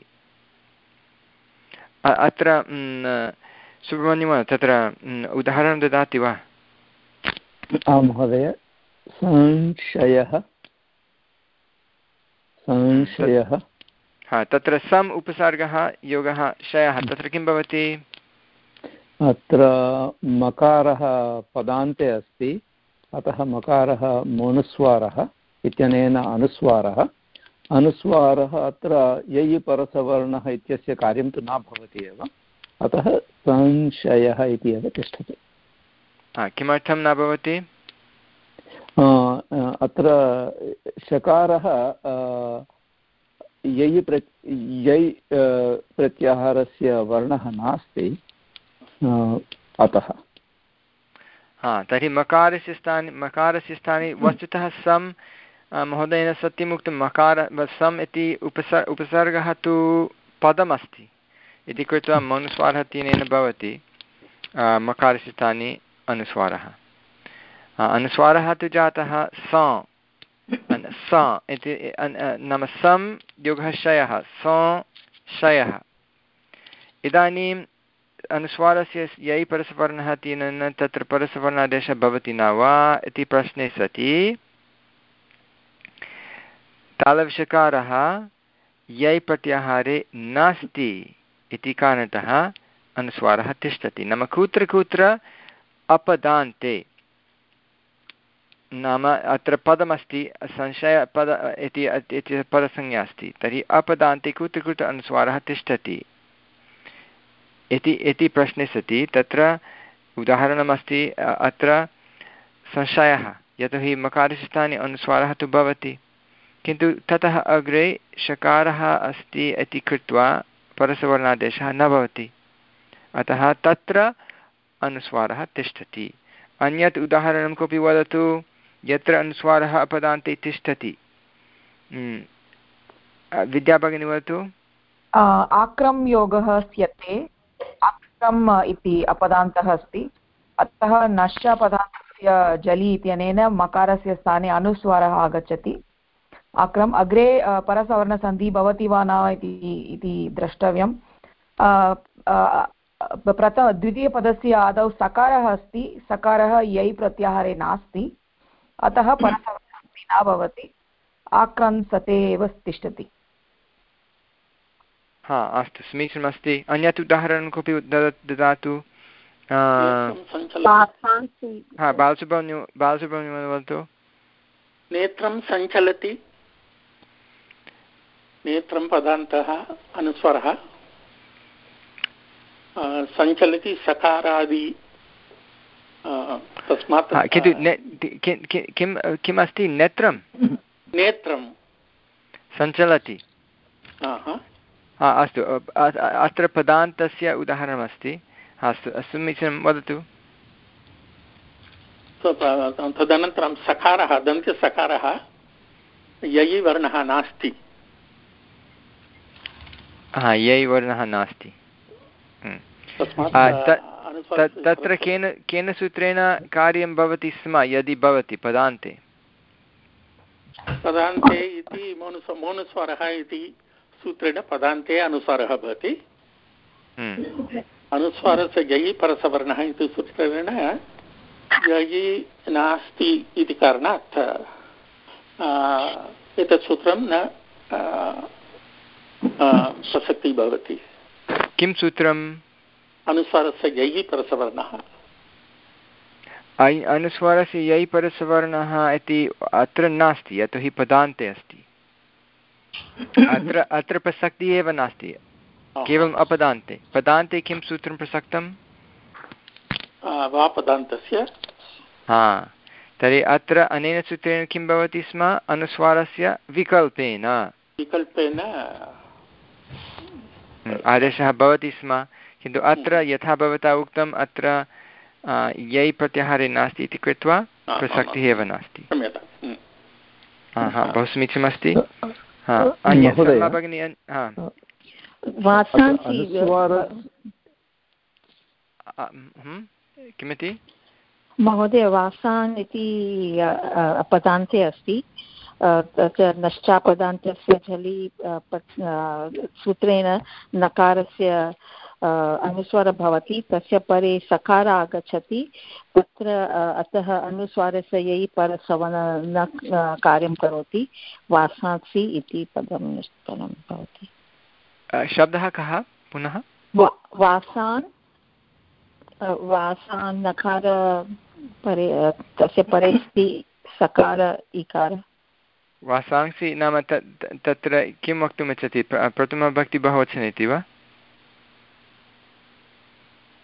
अत्र सुब्रह्मण्यं तत्र उदाहरणं ददाति वा? आं महोदय। संशयः। संशयः। हा तत्र सम् उपसर्गः योगः शयः तत्र किं भवति? अत्र मकारः पदान्ते अस्ति। अतः मकारः मोनुस्वारः इत्यनेन अनुस्वारः। अनुस्वारः अत्र ययि परसवर्णः इत्यस्य कार्यं तु न भवति एव। अतः संशयः इति एव तिष्ठति। किमर्थं न भवति? अत्र शकारः यै प्र यै प्रत्याहारस्य वर्णः नास्ति अतः। हा तर्हि मकारस्य स्थाने मकारस्य स्थाने वस्तुतः सम् महोदयेन सत्यमुक्तं मकार सम् इति उपसर् उपसर्गः तु पदमस्ति। इति कृत्वा मनुस्वारः तेन भवति मकारस्य स्थाने अनुस्वारः। अनुस्वारः तु जातः स। स इति नाम सं योगः शयः स शयः। इदानीम् अनुस्वारस्य यै परसवर्णः तेन तत्र परसवर्णादेशः भवति न वा इति प्रश्ने सति। तालविषकारः यै प्रत्याहारे नास्ति इति कारणतः अनुस्वारः तिष्ठति। नाम कुत्र कुत्र अपदान्ते। नाम अत्र पदमस्ति संशयपद इति पदसंज्ञा अस्ति। तर्हि अपदान्ते कुत्र कुत्र अनुस्वारः तिष्ठति। इति इति प्रश्ने सति। तत्र उदाहरणमस्ति अत्र संशयः। यतोहि मकारस्य स्थाने अनुस्वारः तु भवति। किन्तु ततः अग्रे शकारः अस्ति इति कृत्वा परसवर्णादेशः न भवति। अतः तत्र अनुस्वारः तिष्ठति। अन्यत् उदाहरणं कोऽपि वदतु, यत्र अनुस्वारः अपदान्ते तिष्ठति। विद्याभगिनी वदतु। आक्रम् योगः स्यते। आक्रम् इति अपदान्तः अस्ति। अतः नश्चपदान्तस्य जलि इत्यनेन मकारस्य स्थाने अनुस्वारः आगच्छति। आक्रम्, अग्रे परसवर्णसन्धिः भवति वा न इति द्रष्टव्यं प्रथम द्वितीयपदस्य आदौ सकारः अस्ति सकारः यै प्रत्याहारे नास्ति अतः परसवर्णसन्धिः न भवति आक्रंसते एव तिष्ठति। हा अस्तु समीचीनमस्ति। अन्यत् उदाहरणं कोऽपि ददातु? हा बालसुब्रह्मण्यं बालसुब्रह्मण्यं वदतु। नेत्रं सञ्चलति। नेत्रं पदान्तः अनुस्वरः। सञ्चलति सकारादि तस्मात् किन्तु किं किम् अस्ति नेत्रं नेत्रं सञ्चलति हा अस्तु अत्र पदान्तस्य उदाहरणमस्ति। अस्तु समीचीनं वदतु। तदनन्तरं सकारः दन्त्यसकारः ययि वर्णः नास्ति। हा यै वर्णः नास्ति। तत्र केन केन सूत्रेण कार्यं भवति स्म यदि भवति पदान्ते। पदान्ते इति मोनुस्वरः इति सूत्रेण पदान्ते अनुस्वारः भवति। हम्म। अनुस्वारस्य ययि परसवर्णः इति सूत्रेण ययि नास्ति इति कारणात् एतत् सूत्रं न प्रसक्तिः भवति। किं सूत्रम्? अनुस्वारस्य ययि परसवर्णः। अनुस्वारस्य यै परसवर्णः इति अत्र नास्ति यतोहि पदान्ते अस्ति। अत्र अत्र प्रसक्तिः एव नास्ति केवलम् अपदान्ते। पदान्ते किं सूत्रं प्रसक्तं? वा पदान्तस्य? हा। तर्हि अत्र अनेन सूत्रेण किं भवति स्म? अनुस्वारस्य विकल्पेन। विकल्पेन आदेशः भवति स्म किन्तु अत्र यथा भवता उक्तम् अत्र यै प्रत्याहारे नास्ति इति कृत्वा प्रसक्तिः एव नास्ति। बहु समीचीनमस्ति भगिनी किमिति? महोदय वासान् इति पदान्ते अस्ति। नश्चापदान्तस्य झलि सूत्रेण नकारस्य अनुस्वारः भवति तस्य परे सकार आगच्छति तत्र अतः अनुस्वारस्य यै परसवन न कार्यं करोति वासांसि इति पदं निष्पन्नं भवति। शब्दः कः? पुनः? वासान् वासान् नकार परे तस्य परे अस्ति सकार इकार। वासांसि नाम तत्र किं वक्तुमिच्छति प्रथमभक्तिबहुवचने इति वा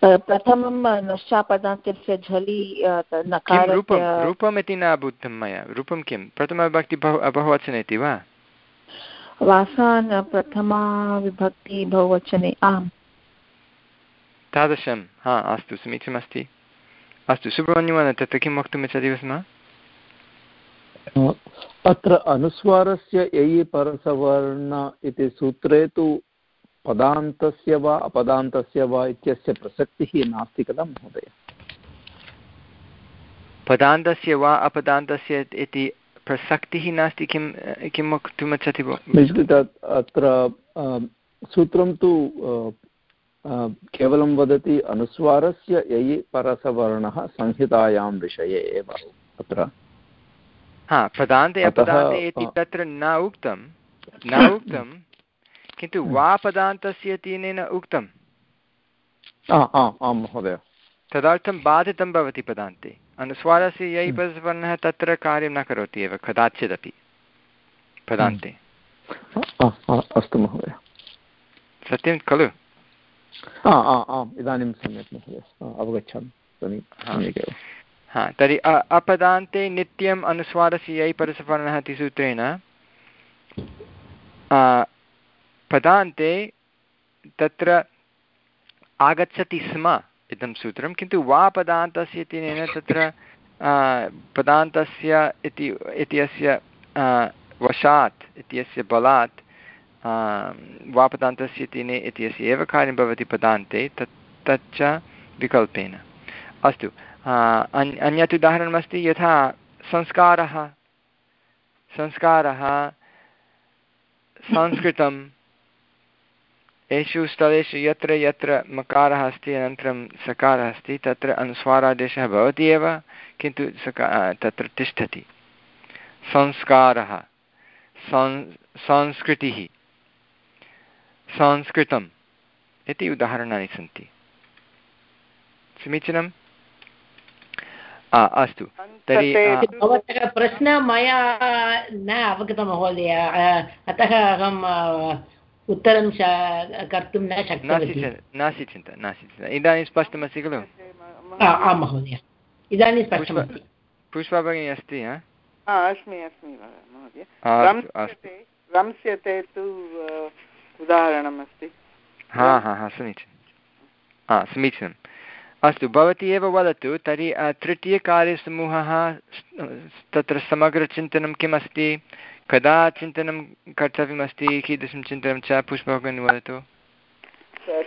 प्रथमं नश्चापदान्तस्य झलि रूपं रूपम् न अबुद्धं मया रूपं किं प्रथमविभक्ति बहुवचने इति वा वासान् प्रथमा विभक्ति बहुवचने आम् तादृशं हा अस्तु समीचीनमस्ति अस्तु सुब्रह्मण्यमहोदय तत्र किं वक्तुमिच्छति स्म अत्र अनुस्वारस्य ययि परसवर्ण इति सूत्रे तु पदान्तस्य वा अपदान्तस्य वा इत्यस्य प्रसक्तिः नास्ति खलु महोदय? पदान्तस्य वा अपदान्तस्य इति प्रसक्तिः नास्ति किं किं वक्तुमिच्छति अत्र सूत्रं तु केवलं वदति अनुस्वारस्य ययि परसवर्णः संहितायां विषये एव अत्र। हा पदान्ते अपदान्ते इति तत्र न उक्तं। न उक्तं किन्तु। वा पदान्तस्य तेनेन उक्तम्। आं महोदय। तदर्थं बाधितं भवति पदान्ते। अनुस्वारस्य यै हम्म। पदवर्णः तत्र कार्यं न करोति एव कदाचिदपि। पदान्ते। अस्तु महोदय। सत्यं खलु? इदानीं सम्यक् महोदय। अवगच्छामि। हा, तर्हि अपदान्ते नित्यम् अनुस्वारस्य यै परसवर्णः इति सूत्रेण पदान्ते तत्र आगच्छति स्म इदं सूत्रं, किन्तु वा पदान्तस्य इत्यनेन तत्र पदान्तस्य इति, इत्यस्य वशात्, इत्यस्य बलात् वापदान्तस्य इति इत्यस्य एव कार्यं भवति पदान्ते, तत्, तच्च विकल्पेन। अस्तु अन्यत् उदाहरणमस्ति यथा संस्कारः। संस्कारः संस्कृतं एषु स्थलेषु यत्र यत्र मकारः अस्ति, अनन्तरं सकारः अस्ति, तत्र अनुस्वारादेशः भवति एव, किन्तु सका तत्र तिष्ठति। संस्कारः। संस्कृतिः। संस्कृतम् इति उदाहरणानि सन्ति। समीचीनम्? अस्तु। तर्हि भवतः प्रश्नः मया न अवगतं महोदय। अतः अहं उत्तरं कर्तुं न शक्नोति नास्ति चिन्ता नास्ति चिन्ता इदानीं स्पष्टमस्ति खलु? आं महोदय। इदानीं स्पष्टमस्ति। पुष्पा भगिनी अस्ति अस्मि अस्मि महोदय। रंस्यते तु उदाहरणमस्ति। हा हा हा समीचीनं हा समीचीनम्। अस्तु, भवती एव वदतु, तर्हि तृतीयकार्यसमूहः तत्र समग्रचिन्तनं किम् अस्ति कदा चिन्तनं कर्तव्यमस्ति? कीदृशं चिन्तनं च? पुष्पभगिनी वदतु।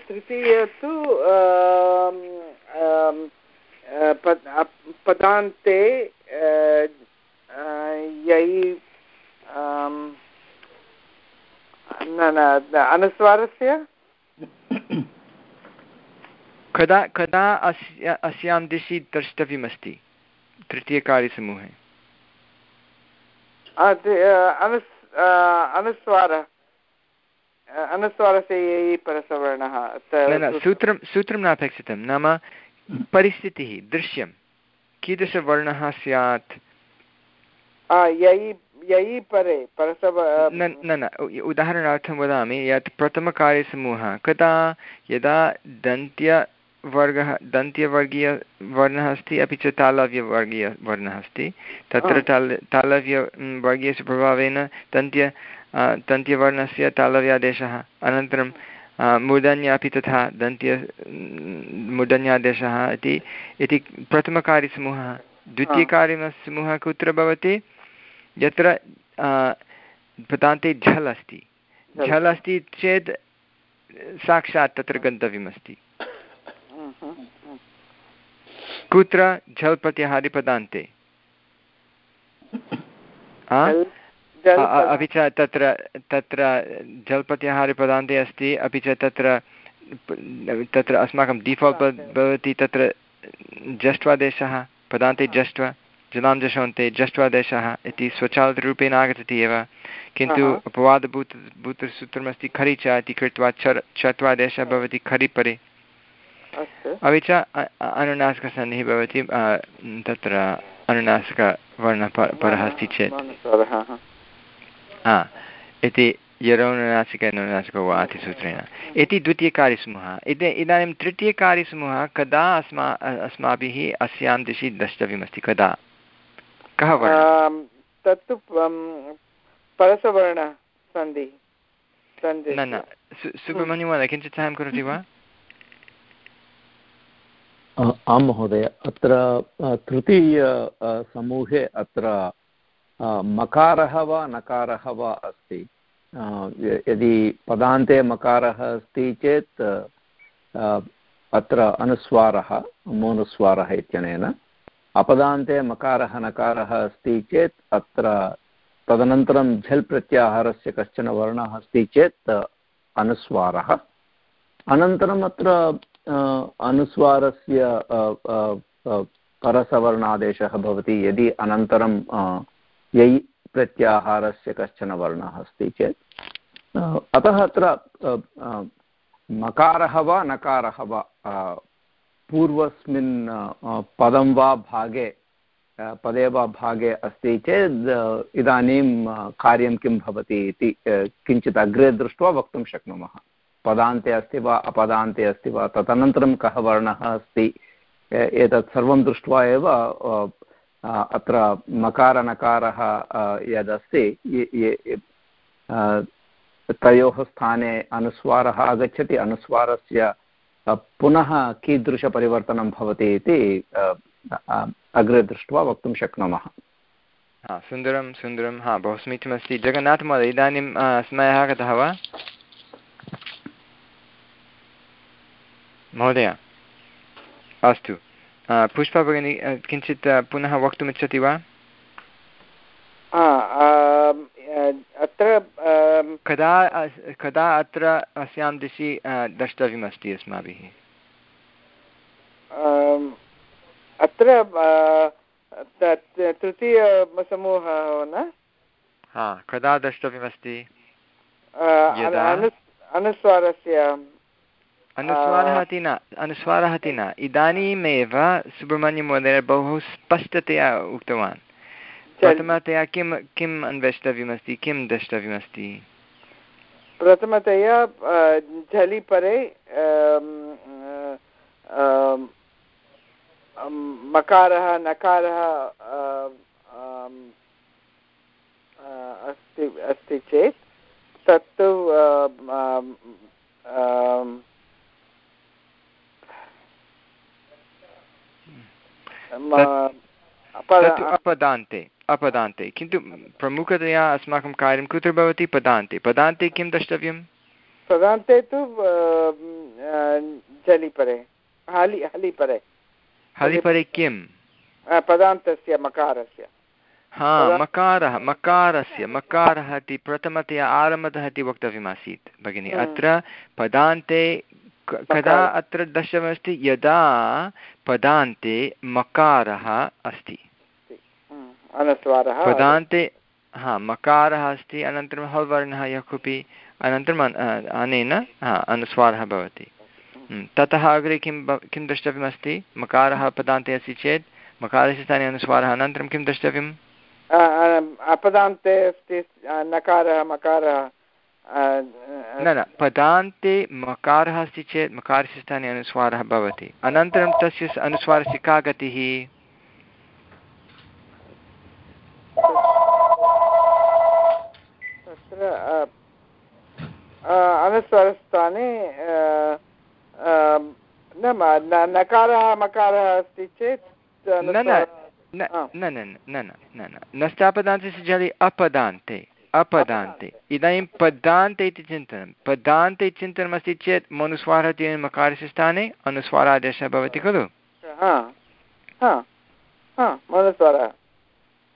तृतीय तु पदान्ते यै न, अनुस्वारस्य? कदा कदा अस्य अस्यां दिशि द्रष्टव्यमस्ति तृतीयकार्यसमूहे सूत्रं सूत्रं नापेक्षितं। नाम परिस्थितिः दृश्यं। कीदृशवर्णः स्यात्? न न उदाहरणार्थं वदामि यत् प्रथमकार्यसमूहः कदा यदा दन्त्यवर्गः दन्त्यवर्गीयवर्णः अस्ति अपि च तालव्यवर्गीयवर्णः अस्ति तत्र ताल तालव्यवर्गीयस्य प्रभावेन दन्त्य दन्त्यवर्णस्य तालव्यादेशः अनन्तरं मूर्धन्य अपि तथा दन्त्य मूर्धन्यादेशः इति इति प्रथमकार्यसमूहः। द्वितीयकार्यसमूहः कुत्र भवति? यत्र पदान्ते झल् अस्ति। झल्। अस्ति चेत् साक्षात् तत्र गन्तव्यमस्ति। कुत्र झल् प्रत्याहारिपदान्ते अपि च तत्र तत्र जल्प्रत्याहारपदान्ते अस्ति अपि च तत्र तत्र अस्माकं डिफाल्ट् भवति तत्र जष्ट्वादेशः पदान्ते जष्ट्वा जनां जशन्ते जष्ट्वादेशः इति स्वचालितरूपेण आगच्छति एव किन्तु अपवादभूत भूतसूत्रमस्ति खरि च इति कृत्वा चर् चत्वादेशः भवति खरि परे अपि च अनुनासिकसन्धिः भवति तत्र अनुनासिकवर्णः परः अस्ति चेत् हा। इति यरौनुनासिकनुनासिको वा इति सूत्रेण। इति द्वितीयकार्यसमूहः। इति इदानीं तृतीयकार्यसमूहः कदा अस्मा अस्माभिः अस्यां दिशि द्रष्टव्यमस्ति? कदा? कः वर्णः? तत्तु परसवर्णः सन्धि। न न सुब्रह्मण्यमहोदय किञ्चित् साहाय्यं करोति वा? आं महोदय, अत्र तृतीय समूहे अत्र मकारः वा नकारः वा अस्ति। यदि पदान्ते मकारः अस्ति चेत् अत्र अनुस्वारः, मोनुस्वारः इत्यनेन। अपदान्ते मकारः, नकारः अस्ति चेत्, अत्र तदनन्तरं झल् प्रत्याहारस्य कश्चन वर्णः अस्ति चेत्, अनुस्वारः। अनन्तरम् अत्र अनुस्वारस्य परसवर्णादेशः भवति, यदि अनन्तरं यै प्रत्याहारस्य कश्चन वर्णः अस्ति चेत्। अतः अत्र मकारः वा नकारः वा पूर्वस्मिन् पदं वा भागे पदे वा भागे अस्ति चेत् इदानीं कार्यं किं भवति इति किञ्चित् अग्रे दृष्ट्वा वक्तुं शक्नुमः। पदान्ते अस्ति वा अपदान्ते अस्ति वा तदनन्तरं कः वर्णः अस्ति? एतत् सर्वं दृष्ट्वा एव अत्र मकारनकारः यदस्ति तयोः स्थाने अनुस्वारः आगच्छति, अनुस्वारस्य पुनः कीदृशपरिवर्तनं भवति इति अग्रे दृष्ट्वा वक्तुं शक्नुमः। सुन्दरं सुन्दरं। हा, बहु समीचीनमस्ति। जगन्नाथमहोदय, इदानीं समयः गतः वा? महोदय। अस्तु। पुष्पा भगिनी किञ्चित् पुनः वक्तुमिच्छति वा? अत्र कदा कदा अत्र अस्यां दिशि द्रष्टव्यमस्ति अस्माभिः? अत्र तृतीयसमूहः न? हा कदा द्रष्टव्यमस्ति? अनुस्वारस्य अनुस्वारः इति न अनुस्वारः इति न इदानीमेव सुब्रह्मण्यमहोदय बहु स्पष्टतया उक्तवान् प्रथमतया किं किम् अन्वेष्टव्यमस्ति किं द्रष्टव्यमस्ति प्रथमतया झलिपरे मकारः नकारः अस्ति अस्ति चेत् तत्तु अपदान्ते अपदान्ते किन्तु प्रमुखतया अस्माकं कार्यं कुत्र भवति पदान्ते पदान्ते किं द्रष्टव्यं पदान्ते तु जलिपरे हलिपरे हलिपरे किं पदान्तस्य मकारस्य हा मकारः मकारस्य मकारः इति प्रथमतया आरम्भतः इति वक्तव्यमासीत् भगिनि अत्र पदान्ते कदा अत्र दर्शनमस्ति यदा पदान्ते मकारः अस्ति। पदान्ते हा मकारः अस्ति अनन्तरं हल्वर्णः यः कोऽपि अनन्तरम् अनेन हा अनुस्वारः भवति। ततः अग्रे किं किं द्रष्टव्यमस्ति? मकारः पदान्ते अस्ति चेत् मकारस्य स्थाने अनुस्वारः अनन्तरं किं द्रष्टव्यम्? अपदान्ते अस्ति नकारः मकारः न न पदान्ते मकारः अस्ति चेत् मकारस्य स्थाने अनुस्वारः भवति अनन्तरं तस्य अनुस्वारस्य का गतिः अनुस्वारस्थाने न नकारः मकारः अस्ति चेत् न न न न न न नष्टापदान्तस्य जले अपदान्ते अपदान्ते इदानीं पदान्ते इति चिन्तनं पदान्ते चिन्तनमस्ति चेत् मनुस्वारः तेन मकारस्य स्थाने अनुस्वारादेशः भवति खलु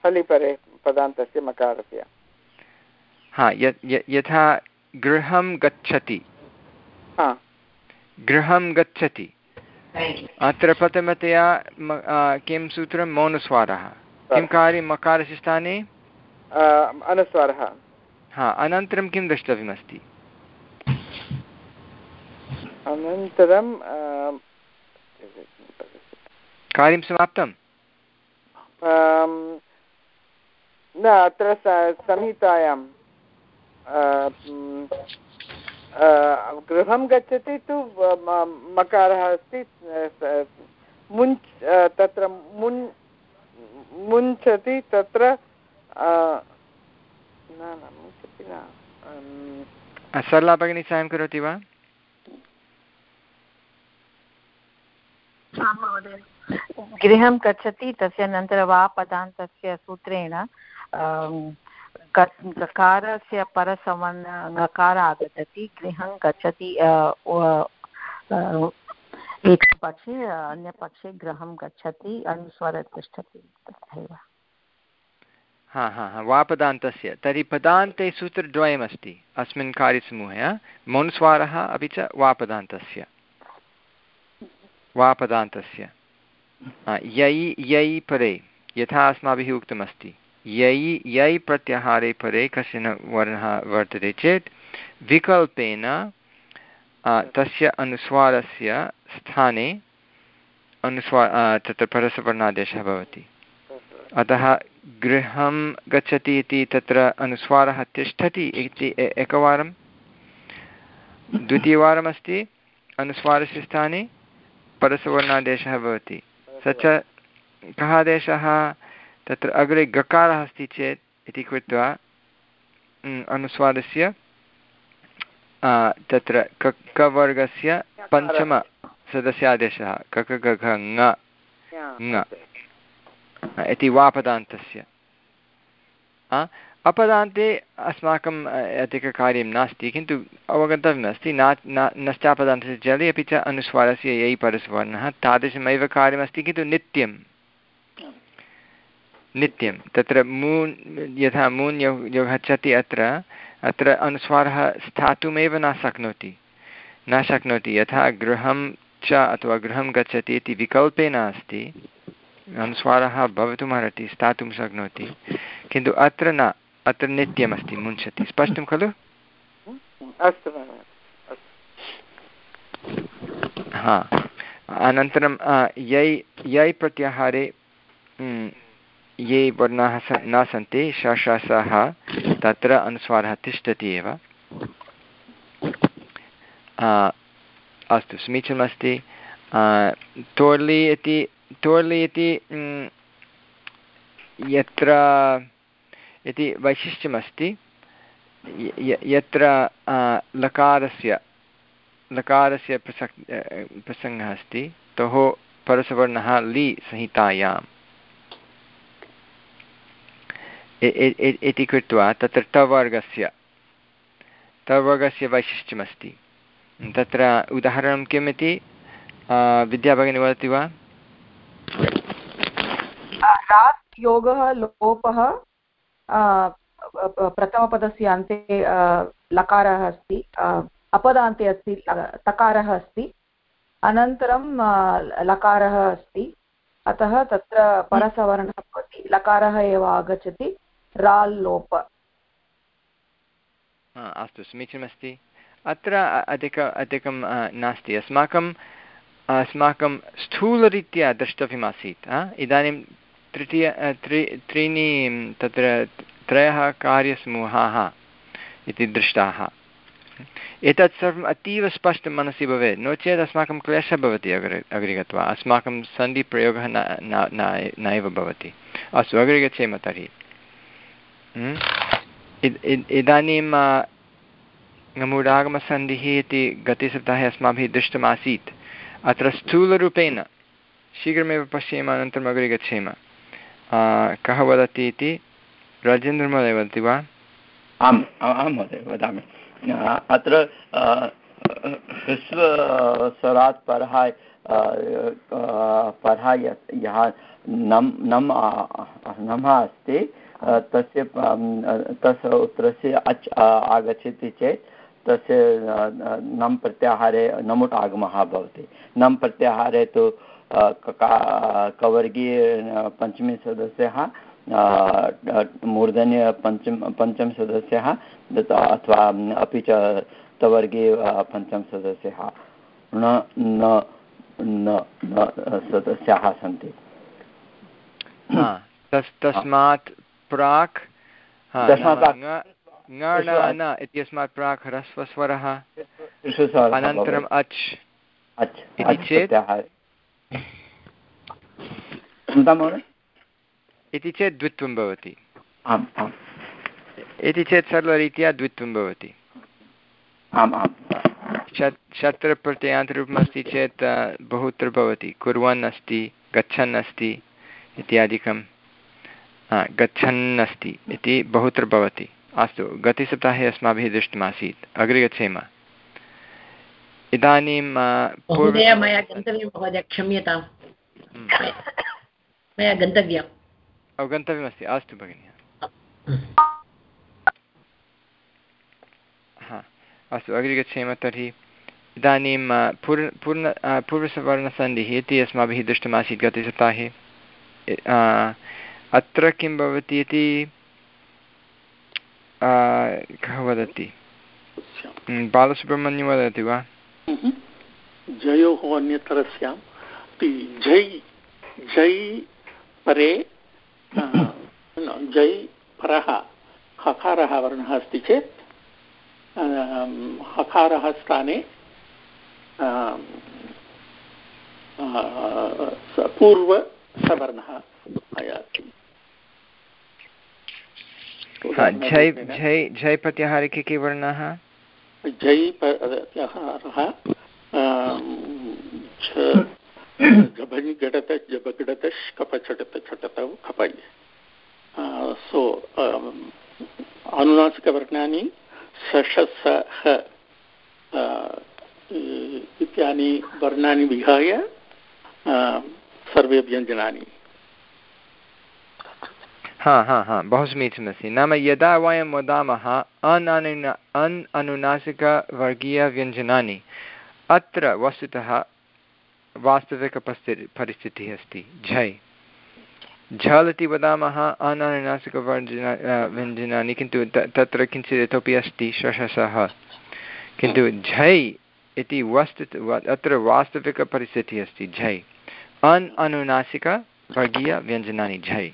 हलिपरे पदान्तस्य मकारस्य हा यथा गृहं गच्छति गृहं गच्छति अत्र प्रथमतया किं सूत्रं मौनस्वारः किं कार्यं मकारस्य स्थाने अनुस्वारः। हा अनन्तरं किं द्रष्टव्यमस्ति? अनन्तरं कार्यं समाप्तं? न अत्र संहितायां गृहं गच्छति तु मकारः अस्ति मुञ्च तत्र मुन् मुञ्चति तत्र न न सरला भगिनी सायं करोति वा? गृहं गच्छति तस्य अनन्तरं वा पदान्तस्य सूत्रेण गकारस्य परसमन् गकार आगच्छति गृहं गच्छति एकपक्षे अन्यपक्षे गृहं गच्छति अनुस्वर तिष्ठति तथैव। हा हा हा, वापदान्तस्य। तर्हि पदान्ते सूत्रद्वयमस्ति अस्मिन् कार्यसमूहे मौनस्वारः अपि च वापदान्तस्य। वापदान्तस्य। यै यै परे यथा अस्माभिः उक्तमस्ति। यै यै प्रत्याहारे परे कश्चन वर्णः वर्तते चेत् विकल्पेन तस्य अनुस्वारस्य स्थाने अनुस्वा तत्र परसवर्णादेशः भवति। अतः गृहं गच्छति इति तत्र अनुस्वारः तिष्ठति इति एकवारं। द्वितीयवारमस्ति अनुस्वारस्य स्थाने परसवर्णादेशः भवति। स च कः आदेशः तत्र अग्रे गकारः अस्ति चेत् इति कृत्वा अनुस्वादस्य तत्र क कवर्गस्य पञ्चमसदस्यादेशः कक गघ ङ। इति वापदान्तस्य। अपदान्ते अस्माकम् अधिककार्यं नास्ति, किन्तु अवगन्तव्यमस्ति ना नश्चापदान्तस्य जले अपि च अनुस्वारस्य यै परस्वर्णः, तादृशमेव कार्यमस्ति, किन्तु नित्यं। नित्यं। तत्र मून्, यथा मून् यो यो गच्छति अत्र अत्र अनुस्वारः स्थातुमेव न शक्नोति। न शक्नोति। यथा गृहं च अथवा गृहं गच्छति इति विकल्पेन अस्ति अनुस्वारः भवितुमर्हति स्थातुं शक्नोति। किन्तु अत्र न अत्र नित्यमस्ति मुञ्चति। स्पष्टं खलु? अस्तु हा। अनन्तरं यै यै प्रत्याहारे ये वर्णाः न सन्ति शशासः तत्र अनुस्वारः तिष्ठति एव। अस्तु समीचीनमस्ति। तोर्लि इति तोर्लि इति यत्र, इति वैशिष्ट्यमस्ति। यत्र लकारस्य लकारस्य प्रसक् प्रसङ्गः अस्ति। तोः परसवर्णः लि संहितायाम्। इति कृत्वा तत्र टवर्गस्य टवर्गस्य वैशिष्ट्यमस्ति। तत्र उदाहरणं किम् इति विद्याभगिनी वदति वा? योगः लोपः प्रथमपदस्य अन्ते लकारः अस्ति अपदान्ते अस्ति तकारः अस्ति, अनन्तरं लकारः अस्ति, अतः तत्र परसवर्णः भवति, लकारः एव आगच्छति, राल् लोप। अस्तु, समीचीनमस्ति। अत्र अधिक, अधिकं नास्ति। अस्माकं अस्माकं स्थूलरीत्या द्रष्टव्यमासीत् इदानीं तृतीय त्रि, त्रीणि, तत्र त्रयः कार्यसमूहाः इति दृष्टाः। एतत् सर्वम् अतीव स्पष्टं मनसि भवेत्, नो चेत् अस्माकं क्लेशः भवति अग्रे अग्रे गत्वा। अस्माकं सन्धिप्रयोगः नैव भवति। अस्तु, अग्रे गच्छेम तर्हि। इदानीं मूढागमसन्धिः इति गतसप्ताहे अस्माभिः दृष्टमासीत्। अत्र स्थूलरूपेण शीघ्रमेव पश्येम, अनन्तरम् अग्रे गच्छेम। कः वदति इति? राजेन्द्रमहोदय वदति वा? आम् आं महोदय, वदामि। अत्र ह्रस्वस्वरात् परः परः यः नम् नम् नमः अस्ति, तस्य तस्य उत्तरस्य अच् आगच्छति चेत् तस्य नम् प्रत्याहारे नमुट् आगमः भवति। नम् प्रत्याहारे तु कवर्गीय पञ्चमी सदस्यः मूर्धन्य पञ्चम पञ्चमसदस्यः अथवा अपि च तवर्गे पञ्चम सदस्यः। न न न सदस्याः सन्ति। तस्मात् प्राक् न इत्यस्मात् प्राक् ह्रस्वस्वरः। अनन्तरम् अच्। इति चेत् इति चेत् द्वित्वं भवति। इति चेत् सरलरीत्या द्वित्वं भवति। शत्रप्रत्ययान्तरूपम् अस्ति चेत् बहुत्र भवति। कुर्वन् अस्ति गच्छन् अस्ति इत्यादिकं। गच्छन् अस्ति इति बहुत्र भवति। अस्तु गतसप्ताहे अस्माभिः दृष्टमासीत्। अग्रे गच्छेम। इदानीं मया गन्तव्यं महोदय क्षम्यताम् मया गन्तव्यम्। गन्तव्यमस्ति। अस्तु भगिनि। हा अस्तु अग्रे गच्छेम तर्हि। इदानीं पूर्ण पूर्ण पूर्वसवर्णसन्धिः इति अस्माभिः दृष्टमासीत् गतसप्ताहे। अत्र किं भवति इति कः वदति? बालसुब्रह्मण्यं वदति वा? जयोः अन्यतरस्यां। जै जै परे जै परः हकारः वर्णः अस्ति चेत् हकारः स्थाने पूर्वसवर्णः आयाति। झै झै झै प्रत्याहारे के। के वर्णाः झै प्रत्याहारः जभञ् घटत जबघटत कपछटत छटतौ खपै सो अनुनासिकवर्णानि सश स ह इत्यानि वर्णानि विहाय सर्वे व्यञ्जनानि हा हा हा बहु समीचीनमस्ति नाम यदा वयं वदामः अन् अनुना अन् अनुनासिकवर्गीयव्यञ्जनानि अत्र वस्तुतः वास्तविकपस्ति परिस्थितिः अस्ति। झै। झल् इति वदामः अनानुनासिकवर्जना व्यञ्जनानि, किन्तु तत्र किञ्चित् इतोपि अस्ति, शशसः। किन्तु झै इति वस्तु, अत्र वास्तविकपरिस्थितिः अस्ति। झै। अन् अनुनासिकवर्गीयव्यञ्जनानि झै।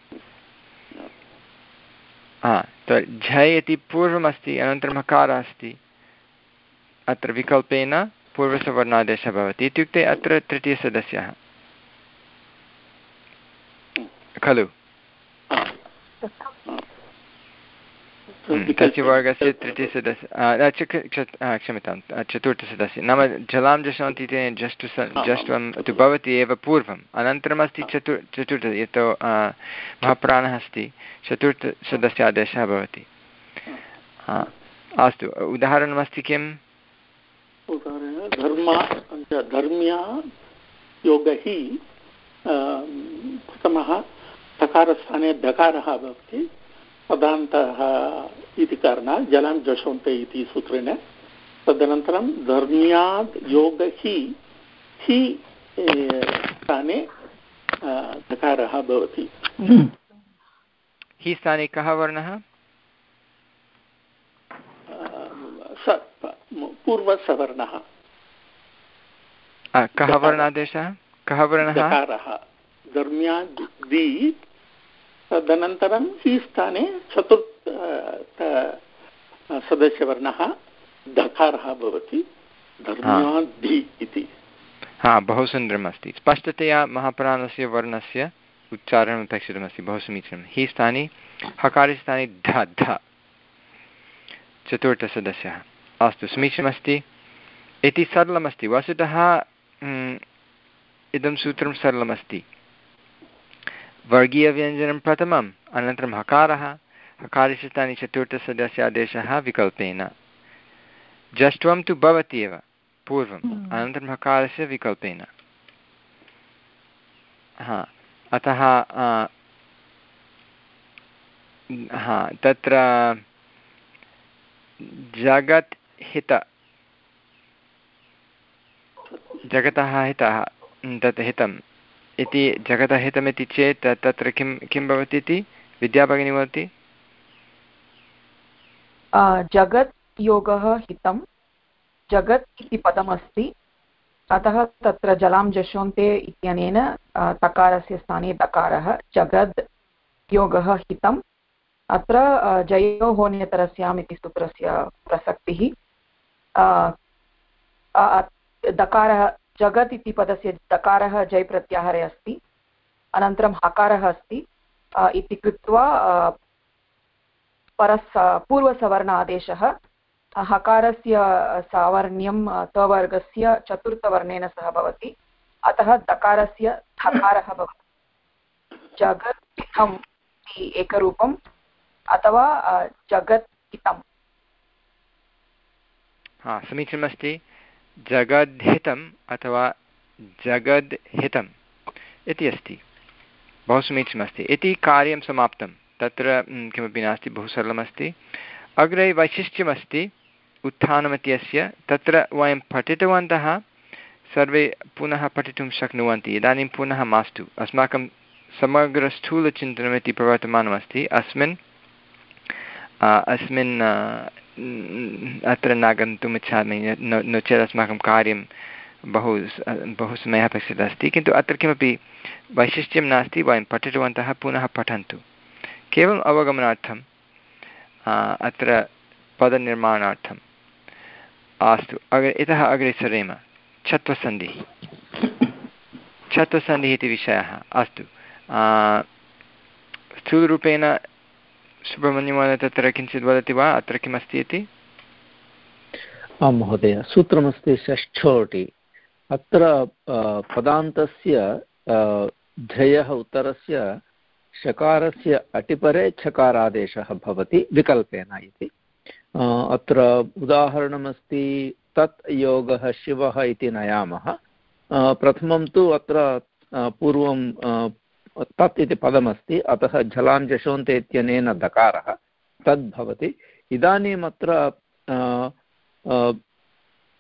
हा झ इति पूर्वमस्ति अनन्तरं हकारः अस्ति। अत्र विकल्पेन पूर्वसवर्णादेशः भवति। इत्युक्ते अत्र तृतीयसदस्यः। खलु? तस्य वर्गस्य तृतीयसदस्य क्षम्यतां चतुर्थसदस्य नाम जलां जशन्ति तेन जष्टु जष्ट्वं तु भवति एव पूर्वम् अनन्तरमस्ति चतुर् चतुर्थ यतो महाप्राणः अस्ति चतुर्थसदस्यादेशः भवति अस्तु उदाहरणमस्ति किम् धर्म धर्म्या योग प्रथमः तकारस्थाने डकारः भवति पदान्तः इति कारणात् जलं जषन्ते इति सूत्रेण तदनन्तरं धर्म्याद् योग हि हि स्थाने दकारः भवति। हि स्थाने कः वर्णः? पूर्वसवर्णः। कः वर्णादेशः? कः वर्णः? धर्म्यादि तदनन्तरं हि स्थाने चतुर्थ सदस्यवर्णः धकारः भवति धर्म्याद्धि इति। हा बहु सुन्दरम् अस्ति स्पष्टतया महाप्राणस्य वर्णस्य उच्चारणम् अपेक्षितमस्ति बहु समीचीनं हि स्थाने, हकारस्थाने ध ध। चतुर्थसदस्यः। अस्तु, समीचीनमस्ति। इति सरलमस्ति। वस्तुतः इदं सूत्रं सरलमस्ति। वर्गीयव्यञ्जनं प्रथमम् अनन्तरं हकारः हकारस्य स्थाने चतुर्थसदस्यादेशः विकल्पेन। जष्ट्वं तु भवति एव पूर्वम् हम्म। अनन्तरं हकारस्य विकल्पेन। हा अतः हा तत्र जगत् हित। जगतः हितः तत् हितम्। इति जगतः हितमिति चेत् तत्र किं किं भवति इति? विद्याभगिनी वदति? जगत् योगः हितं जगत् इति पदमस्ति। अतः तत्र जलां जशोन्ते इत्यनेन तकारस्य स्थाने दकारः जगद् योगः हितम्। अत्र जयो होन्यतरस्याम् इति सूत्रस्य प्रसक्तिः। दकारः जगत् इति पदस्य दकारः जय् प्रत्याहारे अस्ति, अनन्तरं हकारः अस्ति इति कृत्वा परस् पूर्वसवर्ण आदेशः हकारस्य सावर्ण्यं तवर्गस्य चतुर्थवर्णेन सह भवति, अतः दकारस्य थकारः भवति। जगत् इत्थम् इति एकरूपम्, अथवा जगत् हा, समीचीनमस्ति। जगद्हितम् अथवा जगद्हितम् इति अस्ति। बहु समीचीनमस्ति इति कार्यं समाप्तं। तत्र किमपि नास्ति, बहु सरलमस्ति। अग्रे वैशिष्ट्यमस्ति, उत्थानमित्यस्य। तत्र वयं पठितवन्तः, सर्वे पुनः पठितुं शक्नुवन्ति। इदानीं पुनः मास्तु। अस्माकं समग्रस्थूलचिन्तनमिति प्रवर्तमानमस्ति। अस्मिन् अस्मिन् अत्र न गन्तुम् इच्छामि नो चेत् अस्माकं कार्यं बहु बहु समयः अपेक्षितः अस्ति। किन्तु अत्र किमपि वैशिष्ट्यं नास्ति, वयं पठितवन्तः, पुनः पठन्तु। केवलम् अवगमनार्थम् अत्र पदनिर्माणार्थम्। अस्तु, अग्रे, इतः अग्रे सरेम। छत्वसन्धिः छत्वसन्धिः इति विषयः। अस्तु स्थूलरूपेण सुब्रह्मण्यमहोदय तत्र किञ्चित् वदति वा अत्र किमस्ति इति आं महोदय, सूत्रमस्ति षष्ठोटि। अत्र पदान्तस्य ध्ययः उत्तरस्य शकारस्य अटिपरे छकारादेशः भवति, विकल्पेन इति। अत्र उदाहरणमस्ति, तत् योगः शिवः इति नयामः। प्रथमं तु अत्र पूर्वं तत् इति पदमस्ति। अतः झलां जशोन्ते इत्यनेन दकारः। तद् भवति इदानीम् अत्र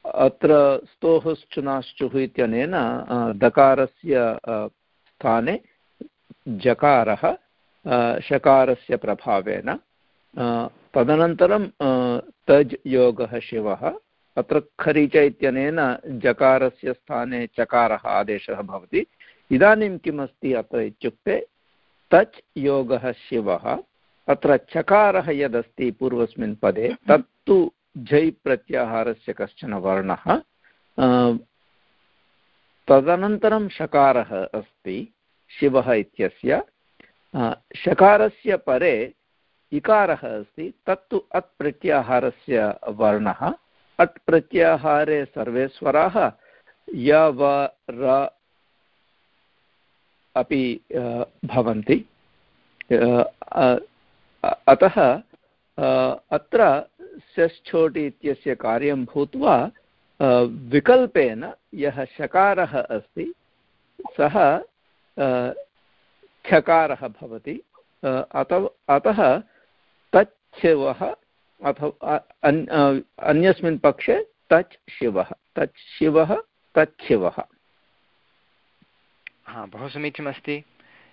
अत्र स्तोःश्चुनाश्चुः इत्यनेन दकारस्य स्थाने जकारः शकारस्य प्रभावेन तदनन्तरं तज् योगः शिवः। अत्र खरीच इत्यनेन जकारस्य स्थाने चकारः आदेशः भवति। इदानीं किमस्ति अत्र इत्युक्ते, तच् योगः शिवः, अत्र चकारः यदस्ति पूर्वस्मिन् पदे, तत्तु झै प्रत्याहारस्य कश्चन वर्णः। तदनन्तरं शकारः अस्ति, शिवः इत्यस्य। शकारस्य परे इकारः अस्ति, तत्तु अत् प्रत्याहारस्य वर्णः। अट् प्रत्याहारे सर्वे स्वराः, य, व, र अपि भवन्ति। अतः अत्र स्यश्चोटि इत्यस्य कार्यं भूत्वा विकल्पेन यः शकारः अस्ति, सः छकारः भवति। अतः अतः तच् शिवः अथवा अन्यस्मिन् पक्षे तच् शिवः तच् शिवः तच् शिवः। हा बहु समीचीनमस्ति।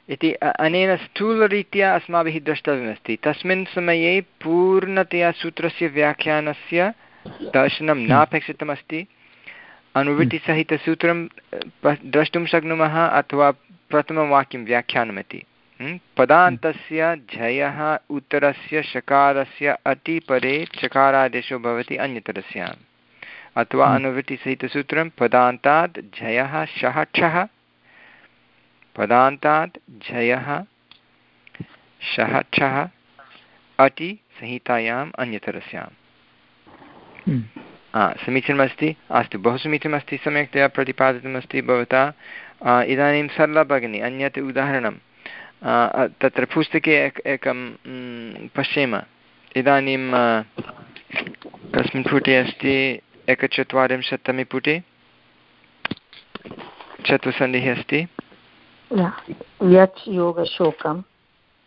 इति अनेन स्थूलरीत्या अस्माभिः द्रष्टव्यमस्ति। तस्मिन् समये पूर्णतया सूत्रस्य व्याख्यानस्य दर्शनं नापेक्षितमस्ति। अनुवृत्तिसहितसूत्रं द्रष्टुं शक्नुमः अथवा प्रथमवाक्यं व्याख्यानमिति। पदान्तस्य झयः उत्तरस्य शकारस्य अतिपरे चकारादेशो भवति अन्यतरस्याम्। अथवा अनुवृत्तिसहितसूत्रं पदान्तात् झयः शः क्षः पदान्तात् झयः शः क्षः अति संहितायाम् अन्यतरस्याम्। समीचीनमस्ति? अस्तु बहु समीचीनमस्ति सम्यक्तया प्रतिपादितमस्ति भवता। इदानीं सरला भगिनी अन्यत् उदाहरणं तत्र पुस्तके एक एकं पश्येम। इदानीं कस्मिन् पुटे अस्ति एकचत्वारिंशत्तमे पुटे। चतुसन्धिः अस्ति।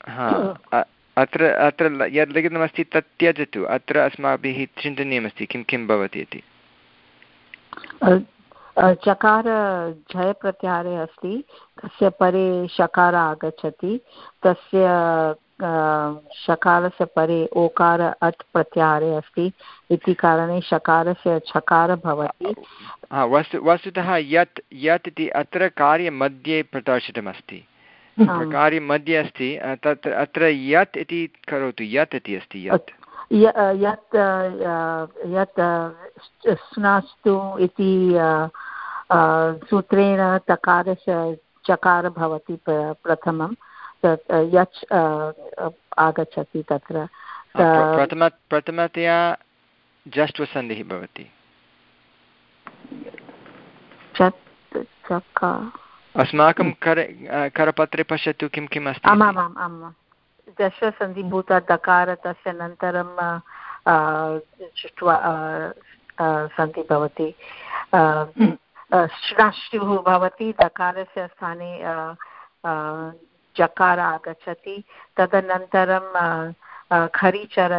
हा अत्र अत्र यद् लिखितमस्ति तत् त्यजतु अत्र अस्माभिः चिन्तनीयमस्ति किं किं भवति इति? चकार झय प्रत्याहारे अस्ति तस्य परे शकार आगच्छति तस्य शकारस्य परे ओकार अट् प्रत्याहारे अस्ति इति कारणे शकारस्य छकार भवति। वस्तु वस्तुतः यत् यत् इति अत्र कार्यमध्ये प्रदर्शितमस्ति। कार्यमध्ये अस्ति तत्र अत्र यत् इति करोतु यत् इति अस्ति यत्। यत् यत् स्नास्तु इति सूत्रेण तकारस्य चकार भवति प्रथमं यच् आगच्छति तत्र। प्रथम प्रथमतया जष्ट्वसन्धिः भवति। अस्माकं कर करपत्रे पश्यतु किं किम् अस्ति आमामाम् आमां दशसन्धिभूता दकार तस्य अनन्तरं सन्धि भवति। श्राष्टुः भवति, दकारस्य स्थाने जकार आगच्छति। तदनन्तरं खरीचर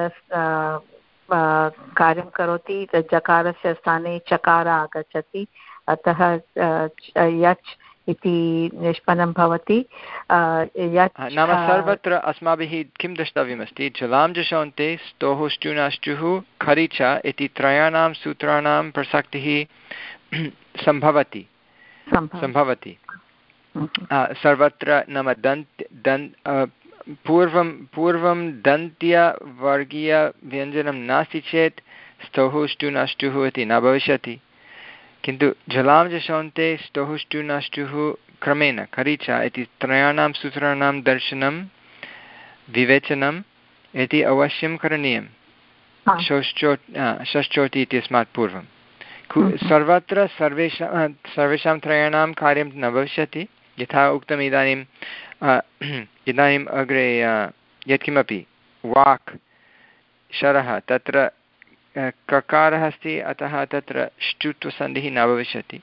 कार्यं करोति जकारस्य स्थाने चकार आगच्छति। अतः यच् इति निष्पन्नं भवति। नाम सर्वत्र अस्माभिः किं द्रष्टव्यमस्ति? जलां जशोन्ते स्तोः स्टुनाष्टुः खरीच इति त्रयाणां सूत्राणां प्रसक्तिः सम्भवति। सम्भवति। सर्वत्र नाम दन्त् दन् पूर्वं पूर्वं दन्त्यवर्गीयव्यञ्जनं नास्ति चेत् स्तोः स्टुनष्टुः इति न भविष्यति। किन्तु जलां जशोन्ते स्तोः स्टुनष्टुः क्रमेण खरीच इति त्रयाणां सूत्राणां दर्शनं विवेचनम् इति अवश्यं करणीयं। षष्चो षष्चोटि इत्यस्मात् पूर्वं। सर्वत्र सर्वेषां सर्वेषां त्रयाणां कार्यं न भविष्यति। यथा उक्तम् इदानीं इदानीम् अग्रे यत्किमपि वाक् शरः तत्र ककारः अस्ति अतः तत्र ष्टुत्वसन्धिः न भविष्यति।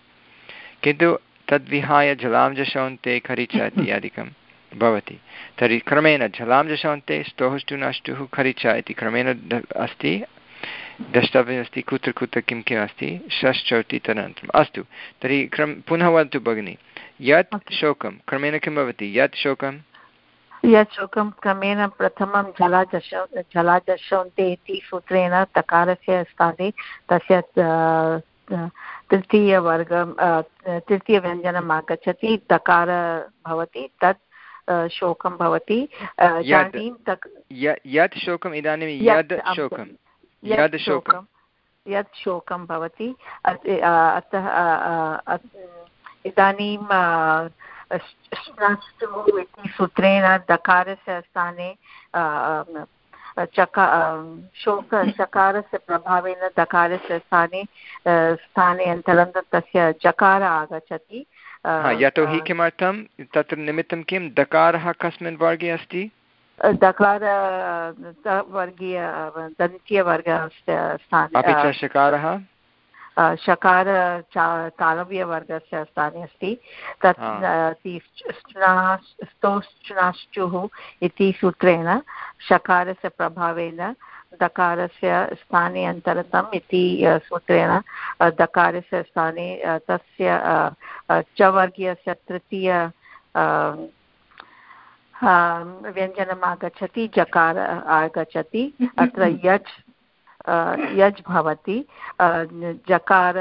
किन्तु तद्विहाय जलां जशोन्ते खरिच इत्यादिकं भवति। तर्हि क्रमेण जलां जशोन्ते स्तोः स्टुनाष्टुः खरिच इति क्रमेण अस्ति। द्रष्टव्यमस्ति कुत्र कुत्र किं किम् अस्ति षष्चौति तदनन्तरम् अस्तु तर्हि क्रम पुनः वदतु भगिनि यत् शोकं क्रमेण किं भवति? यत् शोकं? यत् शोकं क्रमेण प्रथमं जलाजश जलाजशोन्ते इति सूत्रेण तकारस्य स्थाने तस्य तृतीयवर्गं तृतीयव्यञ्जनम् आगच्छति तकार भवति तत् शोकं भवति यत् शोकम् इदानीं यद् शोकं यद् शोकं यत् शोकं भवति अतः इदानीं इति सूत्रेण दकारस्य स्थाने चका शोक चकारस्य प्रभावेन दकारस्य स्थाने स्थाने अनन्तरं तस्य चकार आगच्छति। यतोहि किमर्थं? तत्र निमित्तं किं? दकारः कस्मिन् वर्गे अस्ति? दकार वर्गीय दन्त्यवर्ग अपि च शकारः? शकार तालव्यवर्गस्य स्थाने अस्ति। तत् स्तोश्चुनाश्चुः इति सूत्रेण शकारस्य प्रभावेन दकारस्य स्थाने अन्तरतम् इति सूत्रेण दकारस्य स्थाने तस्य च वर्गीयस्य तृतीय व्यञ्जनम् आगच्छति जकार आगच्छति। अत्र यज् यज् भवति जकार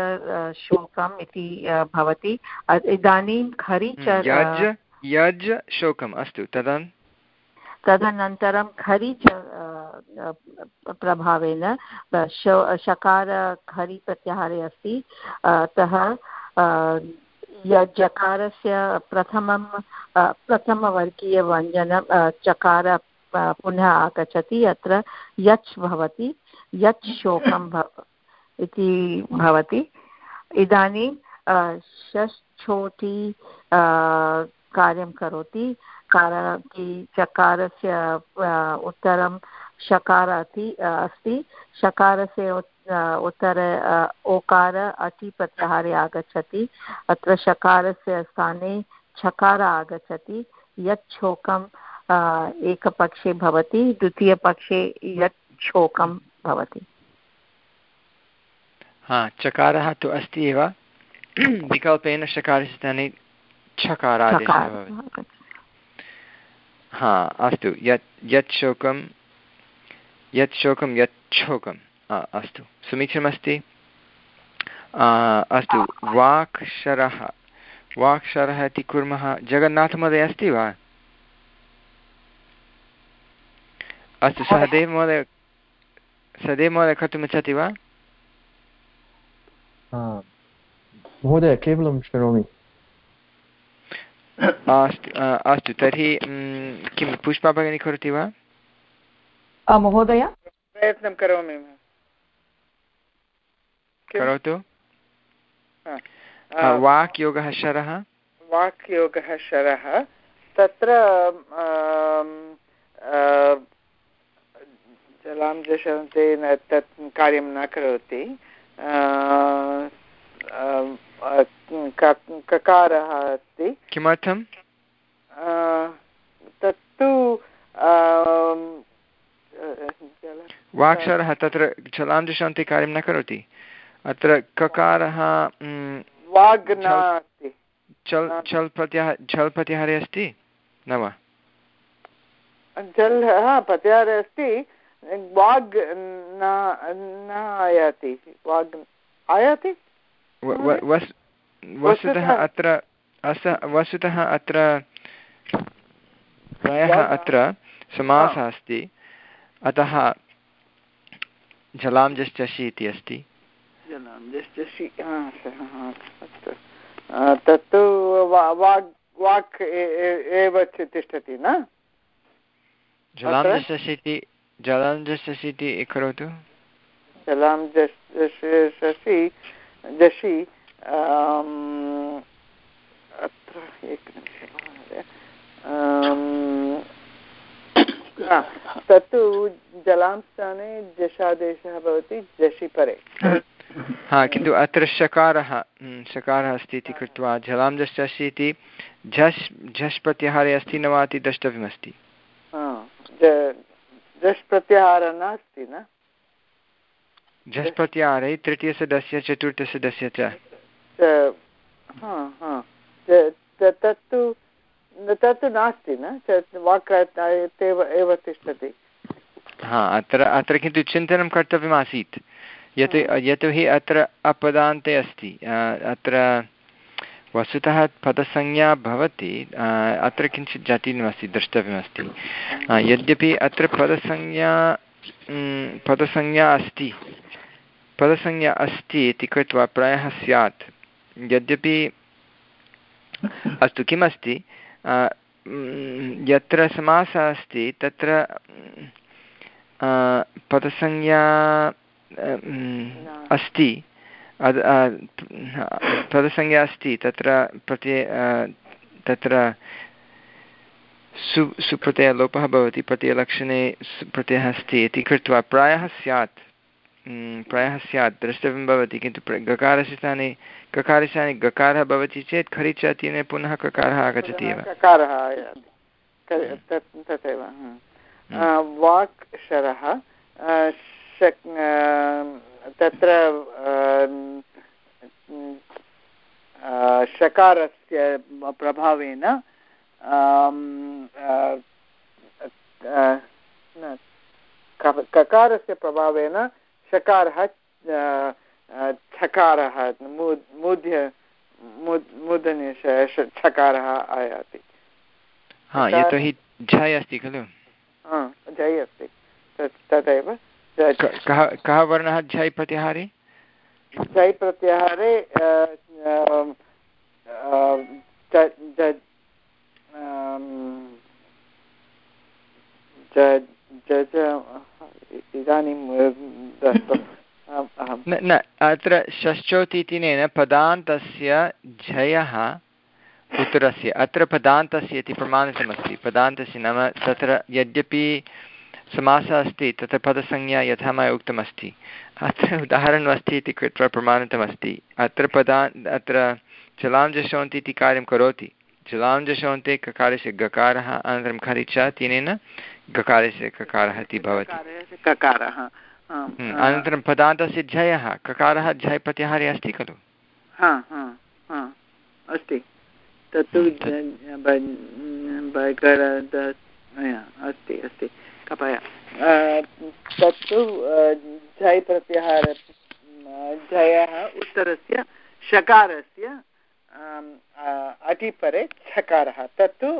शोकम् इति भवति। इदानीं खरि च यज् शोकम् अस्तु तदा तदनन्तरं खरि च प्रभावेन शकार खरि प्रत्याहारे अस्ति। अतः जकारस्य प्रथमं प्रथमवर्गीयव्यञ्जनं चकार पुनः आगच्छति। अत्र यच् भवति। यत् शोकं भव इति भवति। इदानीं षष्ठोटि कार्यं करोति। कार चकारस्य उत्तरं शकार अस्ति। शकारस्य उत्तर ओकार अति प्रत्याहारे आगच्छति। अत्र शकारस्य स्थाने छकार आगच्छति। यत् शोकं एकपक्षे भवति। द्वितीयपक्षे यत् शोकं भवति। हा चकारः तु अस्ति एव। विकल्पेन शकारस्य स्थाने छकारादेशः भवति। हा अस्तु यत् यत् शोकं यत् शोकं यत् शोकम् अस्तु समीचीनमस्ति। अस्तु वाक्शरः। वाक्शरः इति कुर्मः। जगन्नाथमहोदय अस्ति वा? अस्तु सहदेव महोदय सहदेव महोदय कर्तुमिच्छति वा? महोदय केवलं शृणोमि अस्तु अस्तु तर्हि किं पुष्पा भगिनी करोति वा? महोदय? प्रयत्नं करोमि करोतु। वाक्योगः शरः। वाक्योगः शरः। तत्र जलां जशन्ते तत् कार्यं न करोति ककारः अस्ति किमर्थं तत्तु वाक्शरः तत्र चलाञ्जशान्ति कार्यं न करोति अत्र ककारः वाग् नास्ति चल् छल् प्रत्याह झल् प्रत्याहारे अस्ति न वा जल् हा प्रत्याहारे अस्ति वाग् न आयाति। वाग् आयाति? वस्तुतः अत्र अस वस्तुतः अत्र प्रायः अत्र समासः अस्ति। अतः जलां जश्चषि इति अस्ति। तत्तु वाक् वाक् एव तिष्ठति न? जलां जश्चषि इति जलां जश्चषि इति करोतु जलां जशि अत्र एकनिमिषं तत्तु जलां स्थाने जशादेशः भवति जशि परे। हा किन्तु अत्र शकारः शकारः अस्ति इति कृत्वा जलां जश्चषि इति झस् झस् प्रत्याहारे अस्ति न वा इति द्रष्टव्यमस्ति। झस् प्रत्याहारः नास्ति न? झस् प्रत्याहारे तृतीयसदस्य चतुर्थसदस्य च। तत्तु तत्तु नास्ति न? वाक् एव तिष्ठति। हा अत्र अत्र किन्तु चिन्तनं कर्तव्यमासीत्। यतो यतोहि अत्र अपदान्ते अस्ति। अत्र वस्तुतः पदसंज्ञा भवति अत्र किञ्चित् जटिलमस्ति, द्रष्टव्यमस्ति। यद्यपि अत्र पदसंज्ञा पदसंज्ञा अस्ति पदसंज्ञा अस्ति इति कृत्वा प्रायः स्यात्। यद्यपि अस्तु, किमस्ति? यत्र समासः अस्ति, तत्र पदसंज्ञा अस्ति। पदसंज्ञा अस्ति तत्र प्रत्यय तत्र सु सुप्रत्ययलोपः भवति प्रत्ययलक्षणे प्रत्ययः अस्ति इति कृत्वा प्रायः स्यात्। प्रायः स्यात् द्रष्टव्यं भवति किन्तु गकारस्य स्थाने ककारस्य स्थाने गकारः भवति चेत् खरिच इत्यनेन पुनः ककारः आगच्छति एव। तथैव वाक् शरः तत्र शकारस्य प्रभावेन ककारस्य प्रभावेन शकारः छकारः मूध्य मूर्धन्य छकारः आयाति। यतोहि झय् अस्ति खलु। झय् अस्ति। तदेव। कः वर्णः झय् प्रत्याहारे झय् प्रत्याहारे इदानीं न अत्र षष्ठोति इत्यनेन पदान्तस्य झयः उत्तरस्य अत्र पदान्तस्य इति प्रमाणितमस्ति। पदान्तस्य नाम तत्र यद्यपि समासः अस्ति तत्र पदसंज्ञा यथा मया उक्तमस्ति अत्र उदाहरणमस्ति इति कृत्वा प्रमाणितमस्ति अत्र पदा अत्र जलाञ्जशोन्ति इति कार्यं करोति जलाञ्जशोन्ते ककारस्य गकारः अनन्तरं खरिच तेनेन गकारस्य ककारः इति भवति ककारः हम्म, अनन्तरं पदान्तस्य झयः ककारः झय् प्रत्याहारे अस्ति खलु अस्ति तत्तु अस्ति अस्ति कपय। तत्तु झय् प्रत्याहार झयः उत्तरस्य शकारस्य अटिपरे छकारः। तत्तु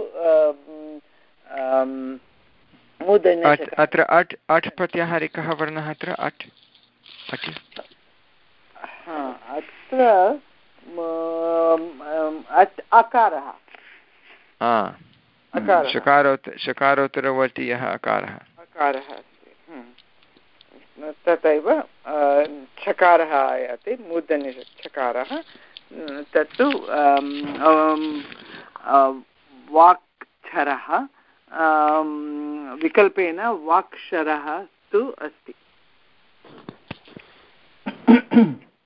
अत्र अट् अट् प्रत्याहारे कः वर्णः अत्र अट् अत्र अकारः। शकारोत्तरवर्ति यः अकारः। अकारः अस्ति। हम्म। तथैव छकारः आयाति मूर्धन्यछकारः तत्तु वाक्क्षरः विकल्पेन वाक्क्षरः तु अस्ति।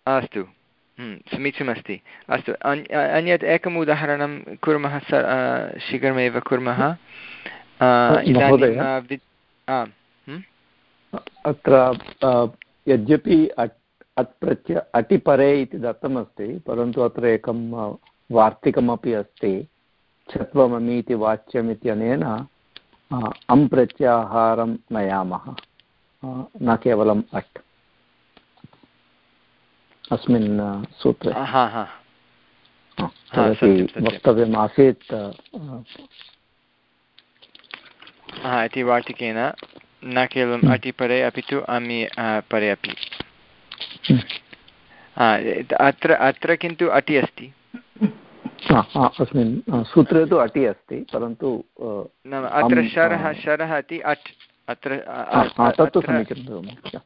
अस्तु। समीचीनमस्ति। अस्तु अन्यत् एकम् उदाहरणं कुर्मः स शीघ्रमेव कुर्मः। हम्म? अत्र यद्यपि अट् प्रत्य अटिपरे इति दत्तमस्ति परन्तु अत्र एकं वार्तिकमपि अस्ति। छत्वममि इति वाच्यम् इत्यनेन अं प्रत्याहारं नयामः। न केवलम् अट्। अस्मिन् सूत्रे। वक्तव्यमासीत् इति वाटिकेन न केवलम् अटिपरे अपि तु अमि परे अपि। अत्र अत्र किन्तु अटि अस्ति। अस्मिन् सूत्रे तु अटि अस्ति परन्तु नाम अत्र शरः शरः इति अट्। अत्र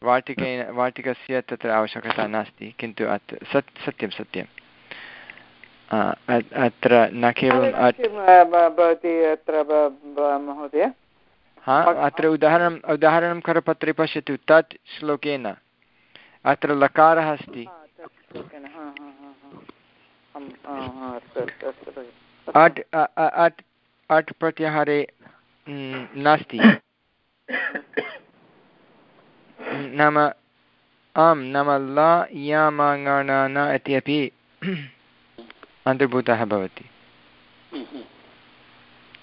वाटिकेन वाटिकस्य तत्र आवश्यकता नास्ति किन्तु अत्र सत् सत्यं सत्यम् अत्र न भवति अत्र महोदय? हा अत्र उदाहरणम् उदाहरणं करपत्रे पश्यतु तत् श्लोकेन। अत्र लकारः अस्ति। अट् अट् अट् प्रत्याहारे नास्ति। नाम आं नाम ला यामाङ्गण इत्यपि अन्तर्भूतः भवति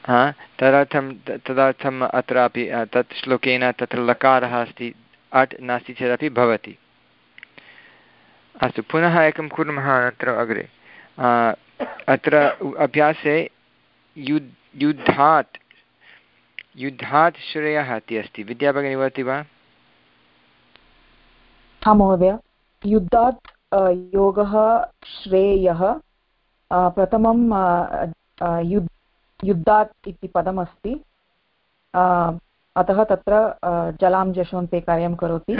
हा तदर्थं तदर्थम् अत्रापि तत् श्लोकेन तत्र लकारः अस्ति अट् नास्ति चेदपि भवति अस्तु पुनः एकं कुर्मः अत्र अग्रे अत्र अभ्यासे युद् युद्धात् युद्धात् श्रेयः इति अस्ति। विद्याभगिनी वदति वा? हा, महोदय। युद्धात् योगः श्रेयः प्रथमं युद्, युद्धात् इति पदमस्ति। अतः तत्र जलां जशोन्ते कार्यं करोति।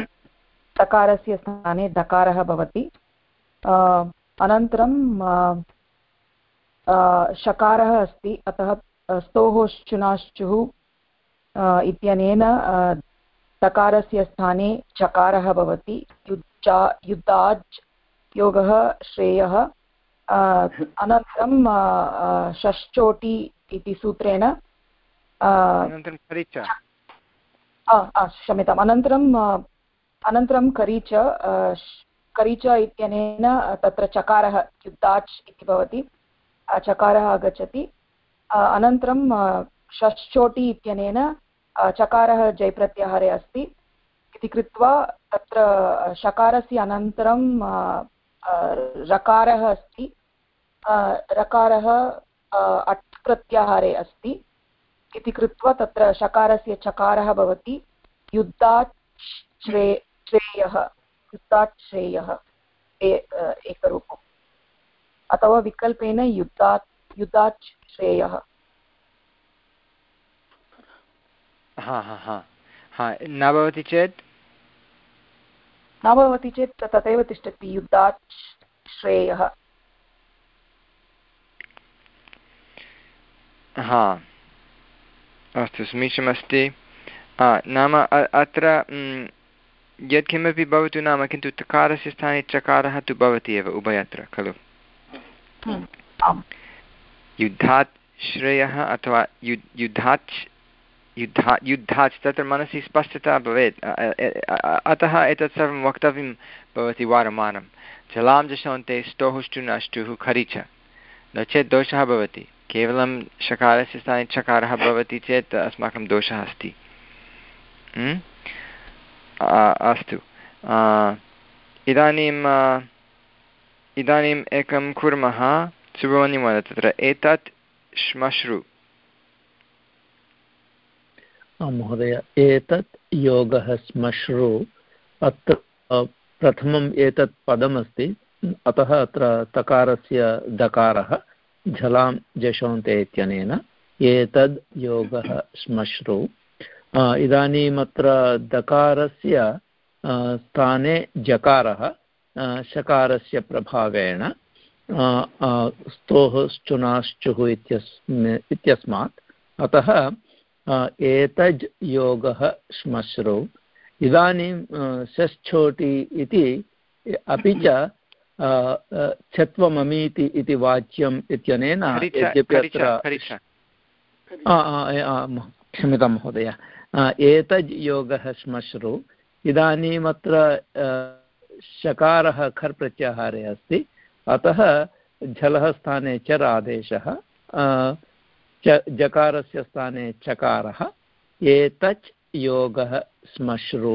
तकारस्य स्थाने दकारः भवति। अनन्तरं शकारः अस्ति। अतः स्तोः शुनाश्चुः इत्यनेन तकारस्य स्थाने चकारः भवति। युज्जा युद्धाज् योगः श्रेयः। अनन्तरं षष्चोटि इति सूत्रेण क्षम्यताम्। अनन्तरं अनन्तरं करीच करीच इत्यनेन तत्र चकारः युद्धाच् इति भवति। चकारः आगच्छति। अनन्तरं षष्चोटि इत्यनेन चकारः जयप्रत्याहारे अस्ति। इति कृत्वा तत्र शकारस्य अनन्तरं रकारः अस्ति। रकारः अट् प्रत्याहारे अस्ति। इति कृत्वा तत्र शकारस्य चकारः भवति। युद्धात् श्रे, श्रेयः। युद्धात् श्रेयः। एकरूपम्। अथवा विकल्पेन युद्धात् युद्धात् श्रेयः। हा हा हा. हा न भवति चेत्? न भवति चेत् तथैव तिष्ठति युद्धात् श्रेयः। हा। अस्तु समीचीनमस्ति। नाम अत्र यत्किमपि भवतु नाम किन्तु तकारस्य स्थाने चकारः तु भवति एव उभयत्र खलु? युद्धात् श्रेयः अथवा युद् युद्धात् युद्धा युद्धात् तत्र मनसि स्पष्टता भवेत्। अतः एतत् सर्वं वक्तव्यं भवति वारं वारं जलां जशोन्ते स्तोहुष्टु नष्टुः खरि च नो चेत् दोषः भवति। केवलं शकारस्य स्थाने चकारः भवति चेत् अस्माकं दोषः अस्ति। अस्तु। इदानीम् इदानीम् एकं कुर्मः। सुब्रह्मण्यं वद तत्र। एतत् श्मश्रु। महोदय। एतत् योगः श्मश्रु अत्र प्रथमम् एतत् पदमस्ति। अतः अत्र तकारस्य दकारः झलां जशोन्ते इत्यनेन। एतद् योगः श्मश्रु इदानीमत्र दकारस्य स्थाने जकारः शकारस्य प्रभावेण स्तोः श्चुनाश्चुः इत्यस्मि, इत्यस्मात्। अतः एतज् योगः श्मश्रु। इदानीं षष्ठोटि इति अपि च छत्वममीति इति वाच्यम् इत्यनेन यद्यपि अत्र क्षम्यतां महोदय। एतज् योगः श्मश्रु। इदानीमत्र शकारः खर् प्रत्याहारे अस्ति। अतः झलः स्थाने चर् आदेशः च, जकारस्य स्थाने चकारः, एतच् योगः श्मश्रु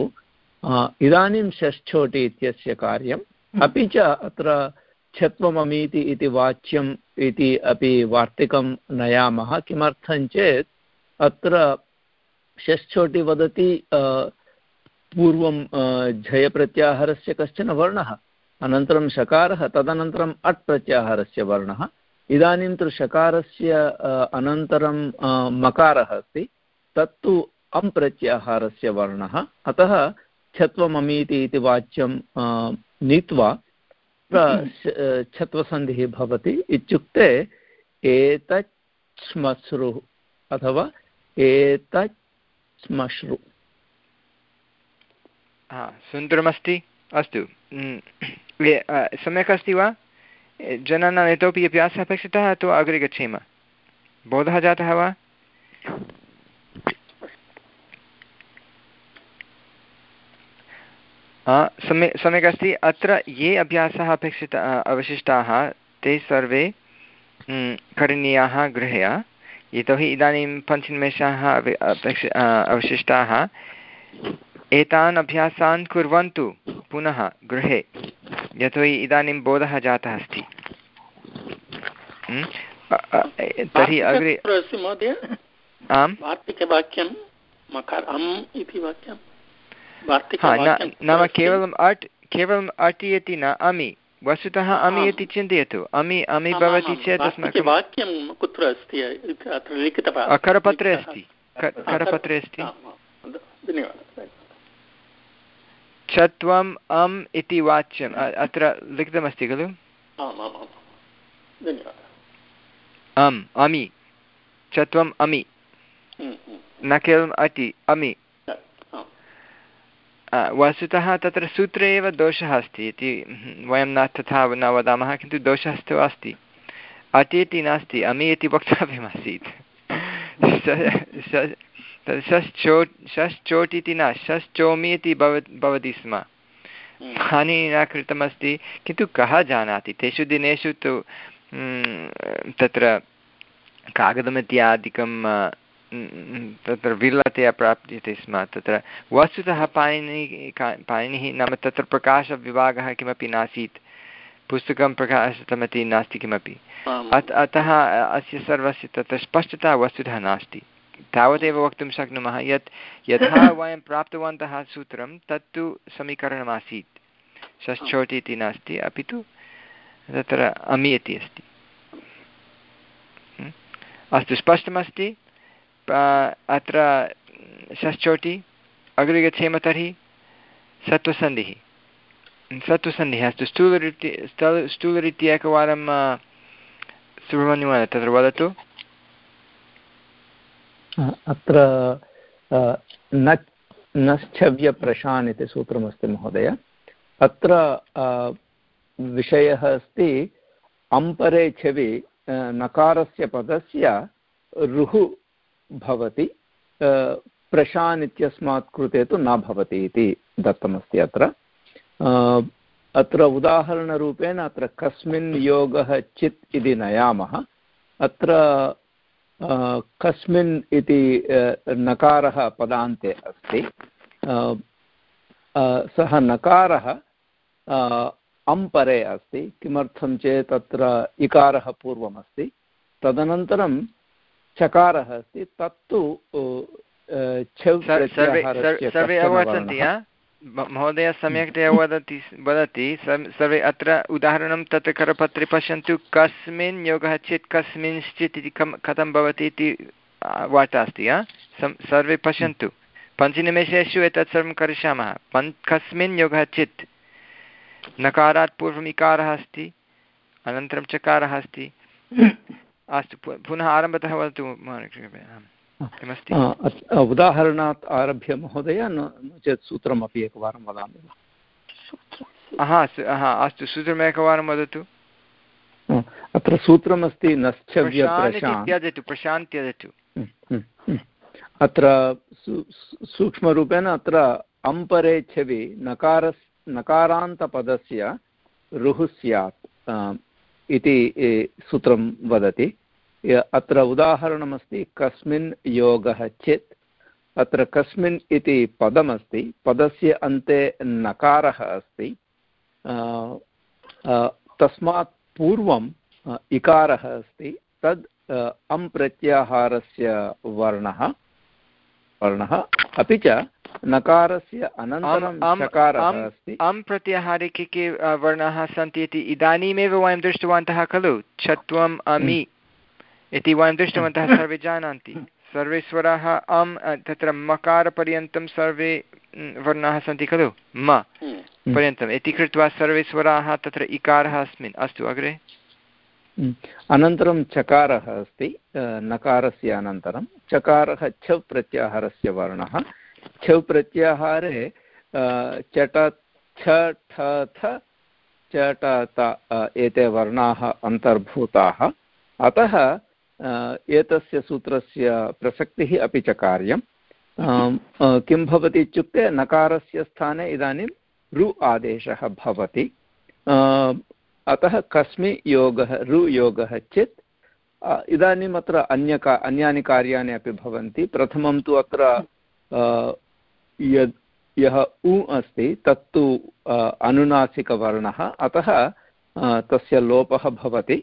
इदानीं षष्ठोटि इत्यस्य कार्यं अपि च अत्र छत्वममीति इति वाच्यम् इति अपि वार्तिकं नयामः। किमर्थं चेत्, अत्र षष्ठोटि वदति पूर्वं झयप्रत्याहारस्य कश्चन वर्णः। अनन्तरं शकारः तदनन्तरम् अट् प्रत्याहारस्य वर्णः। इदानीं तु शकारस्य अनन्तरं मकारः अस्ति, तत्तु अं वर्णः। अतः छत्वममीति इति वाच्यं नीत्वा छत्वसन्धिः भवति इत्युक्ते एतत् श्मश्रुः अथवा एतत् श्मश्रु सुन्दरमस्ति, अस्तु। सम्यक् अस्ति वा? जनानाम् इतोपि अभ्यासः अपेक्षितः अथवा अग्रे गच्छेम? बोधः जातः वा? सम्यक् सम्यक् अस्ति। अत्र ये अभ्यासः अपेक्षित अवशिष्टाः, ते सर्वे करणीयाः गृहे यतोहि इदानीं पञ्चनिमेषाः अपेक्षि अवशिष्टाः। एतान् अभ्यासान् कुर्वन्तु पुनः गृहे। यतोहि इदानीं बोधः जातः अस्ति। तर्हि अग्रे आम्? नाम केवलम् अट् केवलम् अटि इति न अमि। वस्तुतः अमि इति चिन्तयतु। अमि अमि भवति चेत् अस्माकं वाक्यं कुत्र अस्ति? अत्र लिखितवान् करपत्रे अस्ति। करपत्रे अस्ति। चत्वम् अम् इति वाच्यम्। अत्र लिखितमस्ति खलु? अम् अमि। चत्वम् अमि। न केवलम् अटि अमि। वस्तुतः तत्र सूत्रे एव दोषः अस्ति इति वयं न तथा न वदामः किन्तु दोषः तु अस्ति। अति इति नास्ति अमि इति वक्तव्यमासीत् षश्चो षश्चोट् इति न षश्चोमि इति भव भवति स्म। हानि न कृतमस्ति किन्तु कः जानाति? तेषु दिनेषु तु तत्र कागदमित्यादिकं तत्र विरलतया प्राप्यते स्म। तत्र वस्तुतः पाणिनि पाणिनिः नाम तत्र प्रकाशविभागः किमपि नासीत्। पुस्तकं प्रकाशितमिति नास्ति किमपि। अतः अस्य सर्वस्य तत्र स्पष्टता वस्तुतः नास्ति। तावदेव वक्तुं शक्नुमः यत् यथा वयं प्राप्तवन्तः सूत्रं तत्तु समीकरणमासीत्। षष्ठोटि इति नास्ति अपि तु तत्र अमि इति अस्ति अस्तु स्पष्टमस्ति। अत्र षष्ठोटि अग्रे गच्छेम तर्हि सत्त्वसन्धिः। सत्त्वसन्धिः अस्तु स्थूलरीत्या स्थूलरीत्या एकवारं सुब्रह्मण्यमहोदय तत्र वदतु अत्र नश्चव्यप्रशान् इति सूत्रमस्ति महोदय अत्र विषयः अस्ति अम्परे छवि नकारस्य पदस्य रुः भवति प्रशान् इत्यस्मात् कृते तु न भवति इति दत्तमस्ति अत्र अत्र उदाहरणरूपेण अत्र कस्मिन् योगः चित् इति नयामः। अत्र कस्मिन् इति नकारः पदान्ते अस्ति। सः नकारः अम्परे अस्ति किमर्थं चेत् तत्र इकारः पूर्वमस्ति। तदनन्तरं चकारः अस्ति तत्तु सर्वे अवगच्छन्ति महोदय सम्यक्तया वदति वदति। सर्वे अत्र उदाहरणं तत्र करपत्रे पश्यन्तु। कस्मिन् योगः चेत् कस्मिंश्चित् इति कथं भवति इति वार्ता अस्ति सर्वे पश्यन्तु। पञ्चनिमेषेषु एतत् सर्वं करिष्यामः। पञ् कस्मिन् योगः चित् नकारात् पूर्वम् इकारः अस्ति अनन्तरं चकारः अस्ति। अस्तु पुनः आरम्भतः वदतु किमस्ति उदाहरणात् आरभ्य महोदय नो चेत् सूत्रमपि एकवारं वदामि वा? हा अस्तु सूत्रमेकवारं वदतु। अत्र सूत्रमस्ति नश्चव्य त्यजतु त्यजतु। अत्र सूक्ष्मरूपेण अत्र अम्परे छवि नकार नकारान्तपदस्य रुः स्यात् इति सूत्रं वदति। अत्र उदाहरणमस्ति कस्मिन् योगः चेत्। अत्र कस्मिन् इति पदमस्ति। पदस्य अन्ते नकारः अस्ति। तस्मात् पूर्वम् इकारः अस्ति। तद् अं प्रत्याहारस्य वर्णः। वर्णः। अपि च नकारस्य अनन्तरं चकारः अस्ति। अं प्रत्याहारे के के वर्णाः सन्ति इति इदानीमेव वयं दृष्टवन्तः खलु। छत्वम् अमि इति वयं दृष्टवन्तः सर्वे जानन्ति सर्वे स्वराः अं तत्र मकारपर्यन्तं सर्वे वर्णाः सन्ति खलु? म पर्यन्तम् इति कृत्वा सर्वे स्वराः तत्र इकारः अस्मिन्। अस्तु अग्रे। अनन्तरं चकारः अस्ति नकारस्य अनन्तरं। चकारः छव् प्रत्याहारस्य वर्णः। छव् प्रत्याहारे चट छ ठ थ चट एते वर्णाः अन्तर्भूताः। अतः एतस्य सूत्रस्य प्रसक्तिः अपि च कार्यं किं भवति इत्युक्ते नकारस्य स्थाने इदानीं रु आदेशः भवति। अतः कस्मि योगः, रु योगः चेत् इदानीम् अत्र अन्यका अन्यानि कार्याणि अपि भवन्ति। प्रथमं तु अत्र यद्, यः उ अस्ति, तत्तु अनुनासिकवर्णः। अतः तस्य लोपः भवति।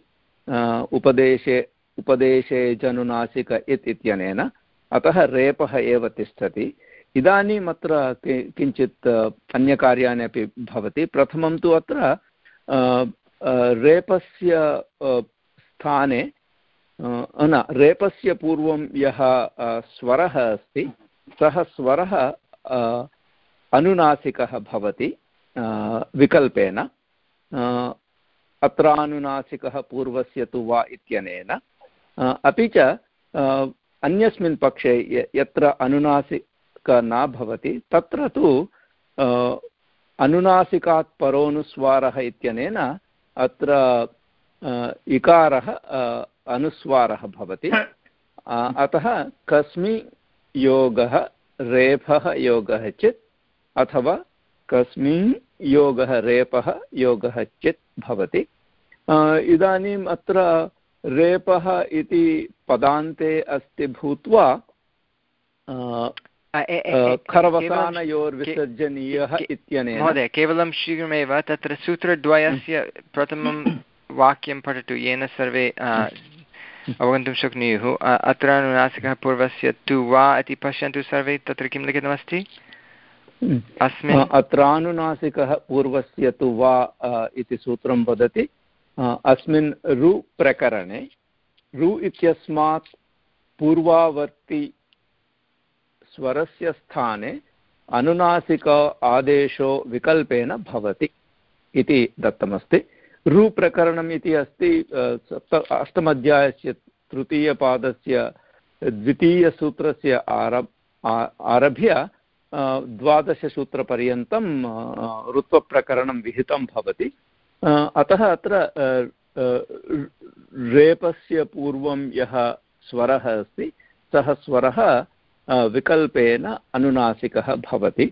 उपदेशे उपदेशे जनुनासिक इत् इत्यनेन अतः रेपः एव तिष्ठति। इदानीम् अत्र किञ्चित् अन्यकार्याणि अपि भवति। प्रथमं तु अत्र रेपस्य स्थाने न, रेपस्य पूर्वं यः स्वरः अस्ति, सः स्वरः अनुनासिकः भवति विकल्पेन। अत्रानुनासिकः पूर्वस्य तु वा इत्यनेन। अपि च अन्यस्मिन् पक्षे यत्र अनुनासिक न भवति, तत्र तु अनुनासिकात् परोनुस्वारः इत्यनेन अत्र इकारः अनुस्वारः भवति। अतः कस्मि योगः, रेफः योगः चेत्, अथवा कस्मिन् योगः रेपः योगः चेत् भवति। इदानीम् अत्र रेपः इति पदान्ते अस्ति भूत्वा खरवसानयोर्विसर्जनीयः इत्यनेन। महोदय केवलं शीघ्रमेव तत्र सूत्रद्वयस्य प्रथमं वाक्यं पठतु येन सर्वे अवगन्तुं शक्नुयुः। अत्र अनुनासिकः पूर्वस्य तु वा इति पश्यन्तु सर्वे तत्र किं लिखितमस्ति? अस्मिन् अत्रानुनासिकः पूर्वस्य तु वा इति सूत्रं वदति। अस्मिन् रु प्रकरणे, रु इत्यस्मात् पूर्वावर्ति स्वरस्य स्थाने अनुनासिक आदेशो विकल्पेन भवति इति दत्तमस्ति। रुप्रकरणम् इति अस्ति सप्त, अष्टमध्यायस्य तृतीयपादस्य द्वितीयसूत्रस्य आरब् आरभ्य द्वादशसूत्रपर्यन्तं ऋत्वप्रकरणं विहितं भवति। अतः अत्र रेपस्य पूर्वं यः स्वरः अस्ति, सः स्वरः विकल्पेन अनुनासिकः भवति।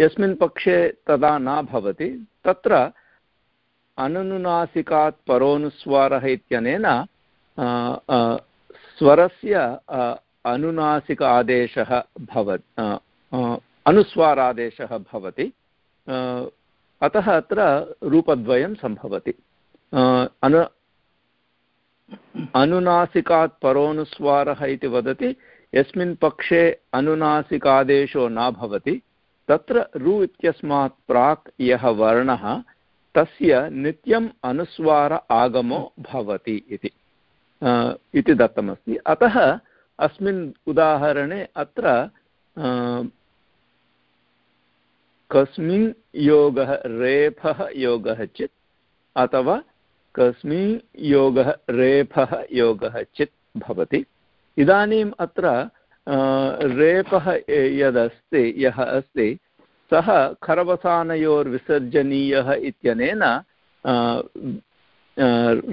यस्मिन् पक्षे तदा न भवति। तत्र अनुनुनासिकात् परोनुस्वारः इत्यनेन स्वरस्य अनुनासिक आदेशः भवति अनुस्वारादेशः भवति। अतः अत्र रूपद्वयं सम्भवति। अनु अनुनासिकात् परोनुस्वारः इति वदति, यस्मिन् पक्षे अनुनासिकादेशो न भवति, तत्र रु इत्यस्मात् प्राक् यः वर्णः, तस्य नित्यम् अनुस्वार आगमो भवति इति। इति दत्तमस्ति। अतः अस्मिन् उदाहरणे अत्र कस्मिन् योगः रेफः योगः चित् अथवा कस्मिन् योगः रेफः योगः चित् भवति। इदानीम् अत्र रेपः यदस्ति यः अस्ति सः खरवसानयोर्विसर्जनीयः इत्यनेन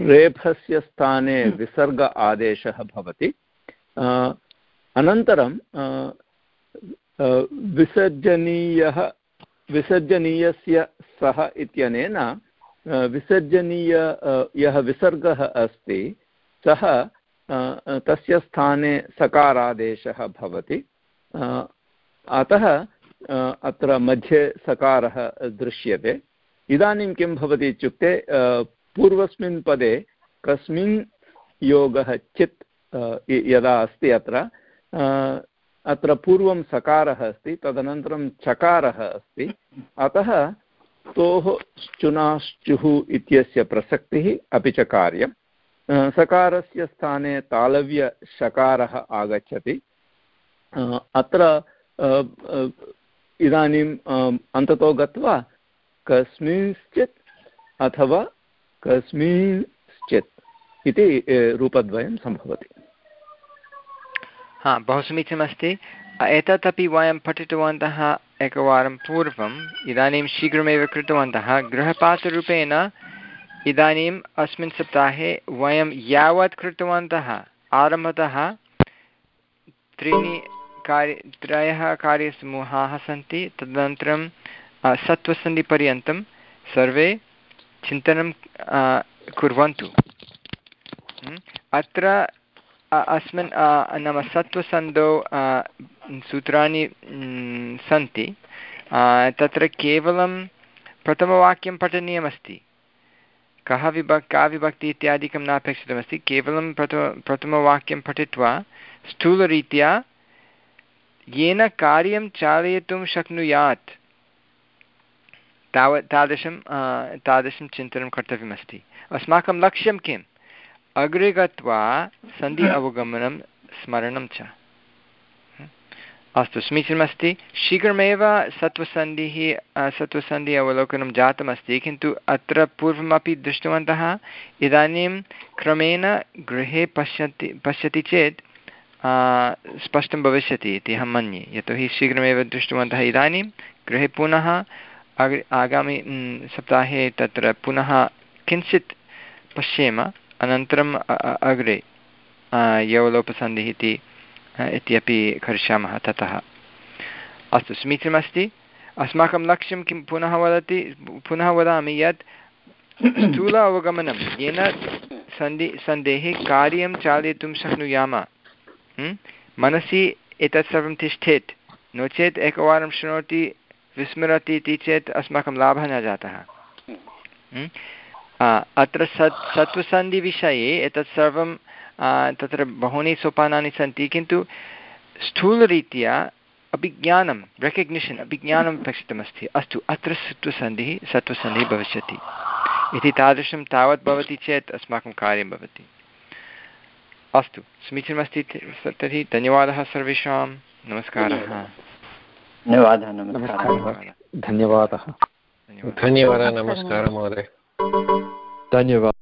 रेफस्य स्थाने विसर्ग आदेशः भवति। अनन्तरं विसर्जनीयः विसर्जनीयस्य सः इत्यनेन विसर्जनीय यः विसर्गः अस्ति, सः तस्य स्थाने सकारादेशः भवति। अतः अत्र मध्ये सकारः दृश्यते। इदानीं किं भवति इत्युक्ते पूर्वस्मिन् पदे कस्मिन् योगः चित् यदा अस्ति अत्र अत्र पूर्वं सकारः अस्ति, तदनन्तरं चकारः अस्ति। अतः तोः चुनाश्चुः इत्यस्य प्रसक्तिः अपि च कार्यम्। सकारस्य स्थाने तालव्यषकारः आगच्छति। अत्र इदानीम् अन्ततो गत्वा कस्मिंश्चित् अथवा कस्मिंश्चित् इति रूपद्वयं सम्भवति। हा बहु समीचीनमस्ति एतत् अपि वयं पठितवन्तः एकवारं पूर्वम्। इदानीं शीघ्रमेव कृतवन्तः। गृहपाठरूपेण इदानीम् अस्मिन् सप्ताहे वयं यावत् कृतवन्तः। आरम्भतः त्रीणि कार्य, त्रयः कार्यसमूहाः सन्ति। तदनन्तरं सत्त्वसन्धिपर्यन्तं सर्वे चिन्तनं कुर्वन्तु। अत्र अस्मिन् नाम सत्त्वसन्धौ सूत्राणि सन्ति तत्र केवलं प्रथमवाक्यं पठनीयमस्ति कः विभक् का विभक्ति इत्यादिकं नापेक्षितमस्ति केवलं प्रथम प्रथमवाक्यं पठित्वा स्थूलरीत्या येन कार्यं चालयितुं शक्नुयात् तावत् तादृशं तादृशं चिन्तनं कर्तव्यमस्ति अस्माकं लक्ष्यं किम् अग्रे गत्वा सन्धि अवगमनं स्मरणं च। अस्तु, समीचीनमस्ति। शीघ्रमेव सत्त्वसन्धिः सत्त्वसन्धिः अवलोकनं जातमस्ति, किन्तु अत्र पूर्वमपि दृष्टवन्तः, इदानीं क्रमेण गृहे पश्यति पश्यति चेत् स्पष्टं भविष्यति इति अहं मन्ये। यतोहि शीघ्रमेव दृष्टवन्तः इदानीं, गृहे पुनः आगामि सप्ताहे तत्र पुनः किञ्चित् पश्येम। अनन्तरम् अग्रे यवलोपसन्धिः इति इत्यपि करिष्यामः ततः। अस्तु, समीचीनमस्ति। अस्माकं लक्ष्यं किं पुनः वदति? पुनः वदामि यत् स्थूल अवगमनं, येन सन्धि, सन्धेः कार्यं चालयितुं शक्नुयाम। मनसि एतत् सर्वं तिष्ठेत्। नो चेत् एकवारं शृणोति, विस्मरति इति चेत् अस्माकं लाभः न जातः। अत्र सत् सत्त्वसन्धिविषये एतत् सर्वं तत्र बहूनि सोपानानि सन्ति किन्तु स्थूलरीत्या अभिज्ञानं रेकग्निशन् अभिज्ञानम् अपेक्षितमस्ति। अस्तु अत्र सत्त्वसन्धिः सत्त्वसन्धिः भविष्यति। इति तादृशं तावत् भवति चेत् अस्माकं कार्यं भवति। अस्तु समीचीनमस्ति तर्हि धन्यवादः सर्वेषां। नमस्कारः। धन्यवादः। धन्यवादः। धन्यवादः नमस्कारः महोदय। धन्यवादः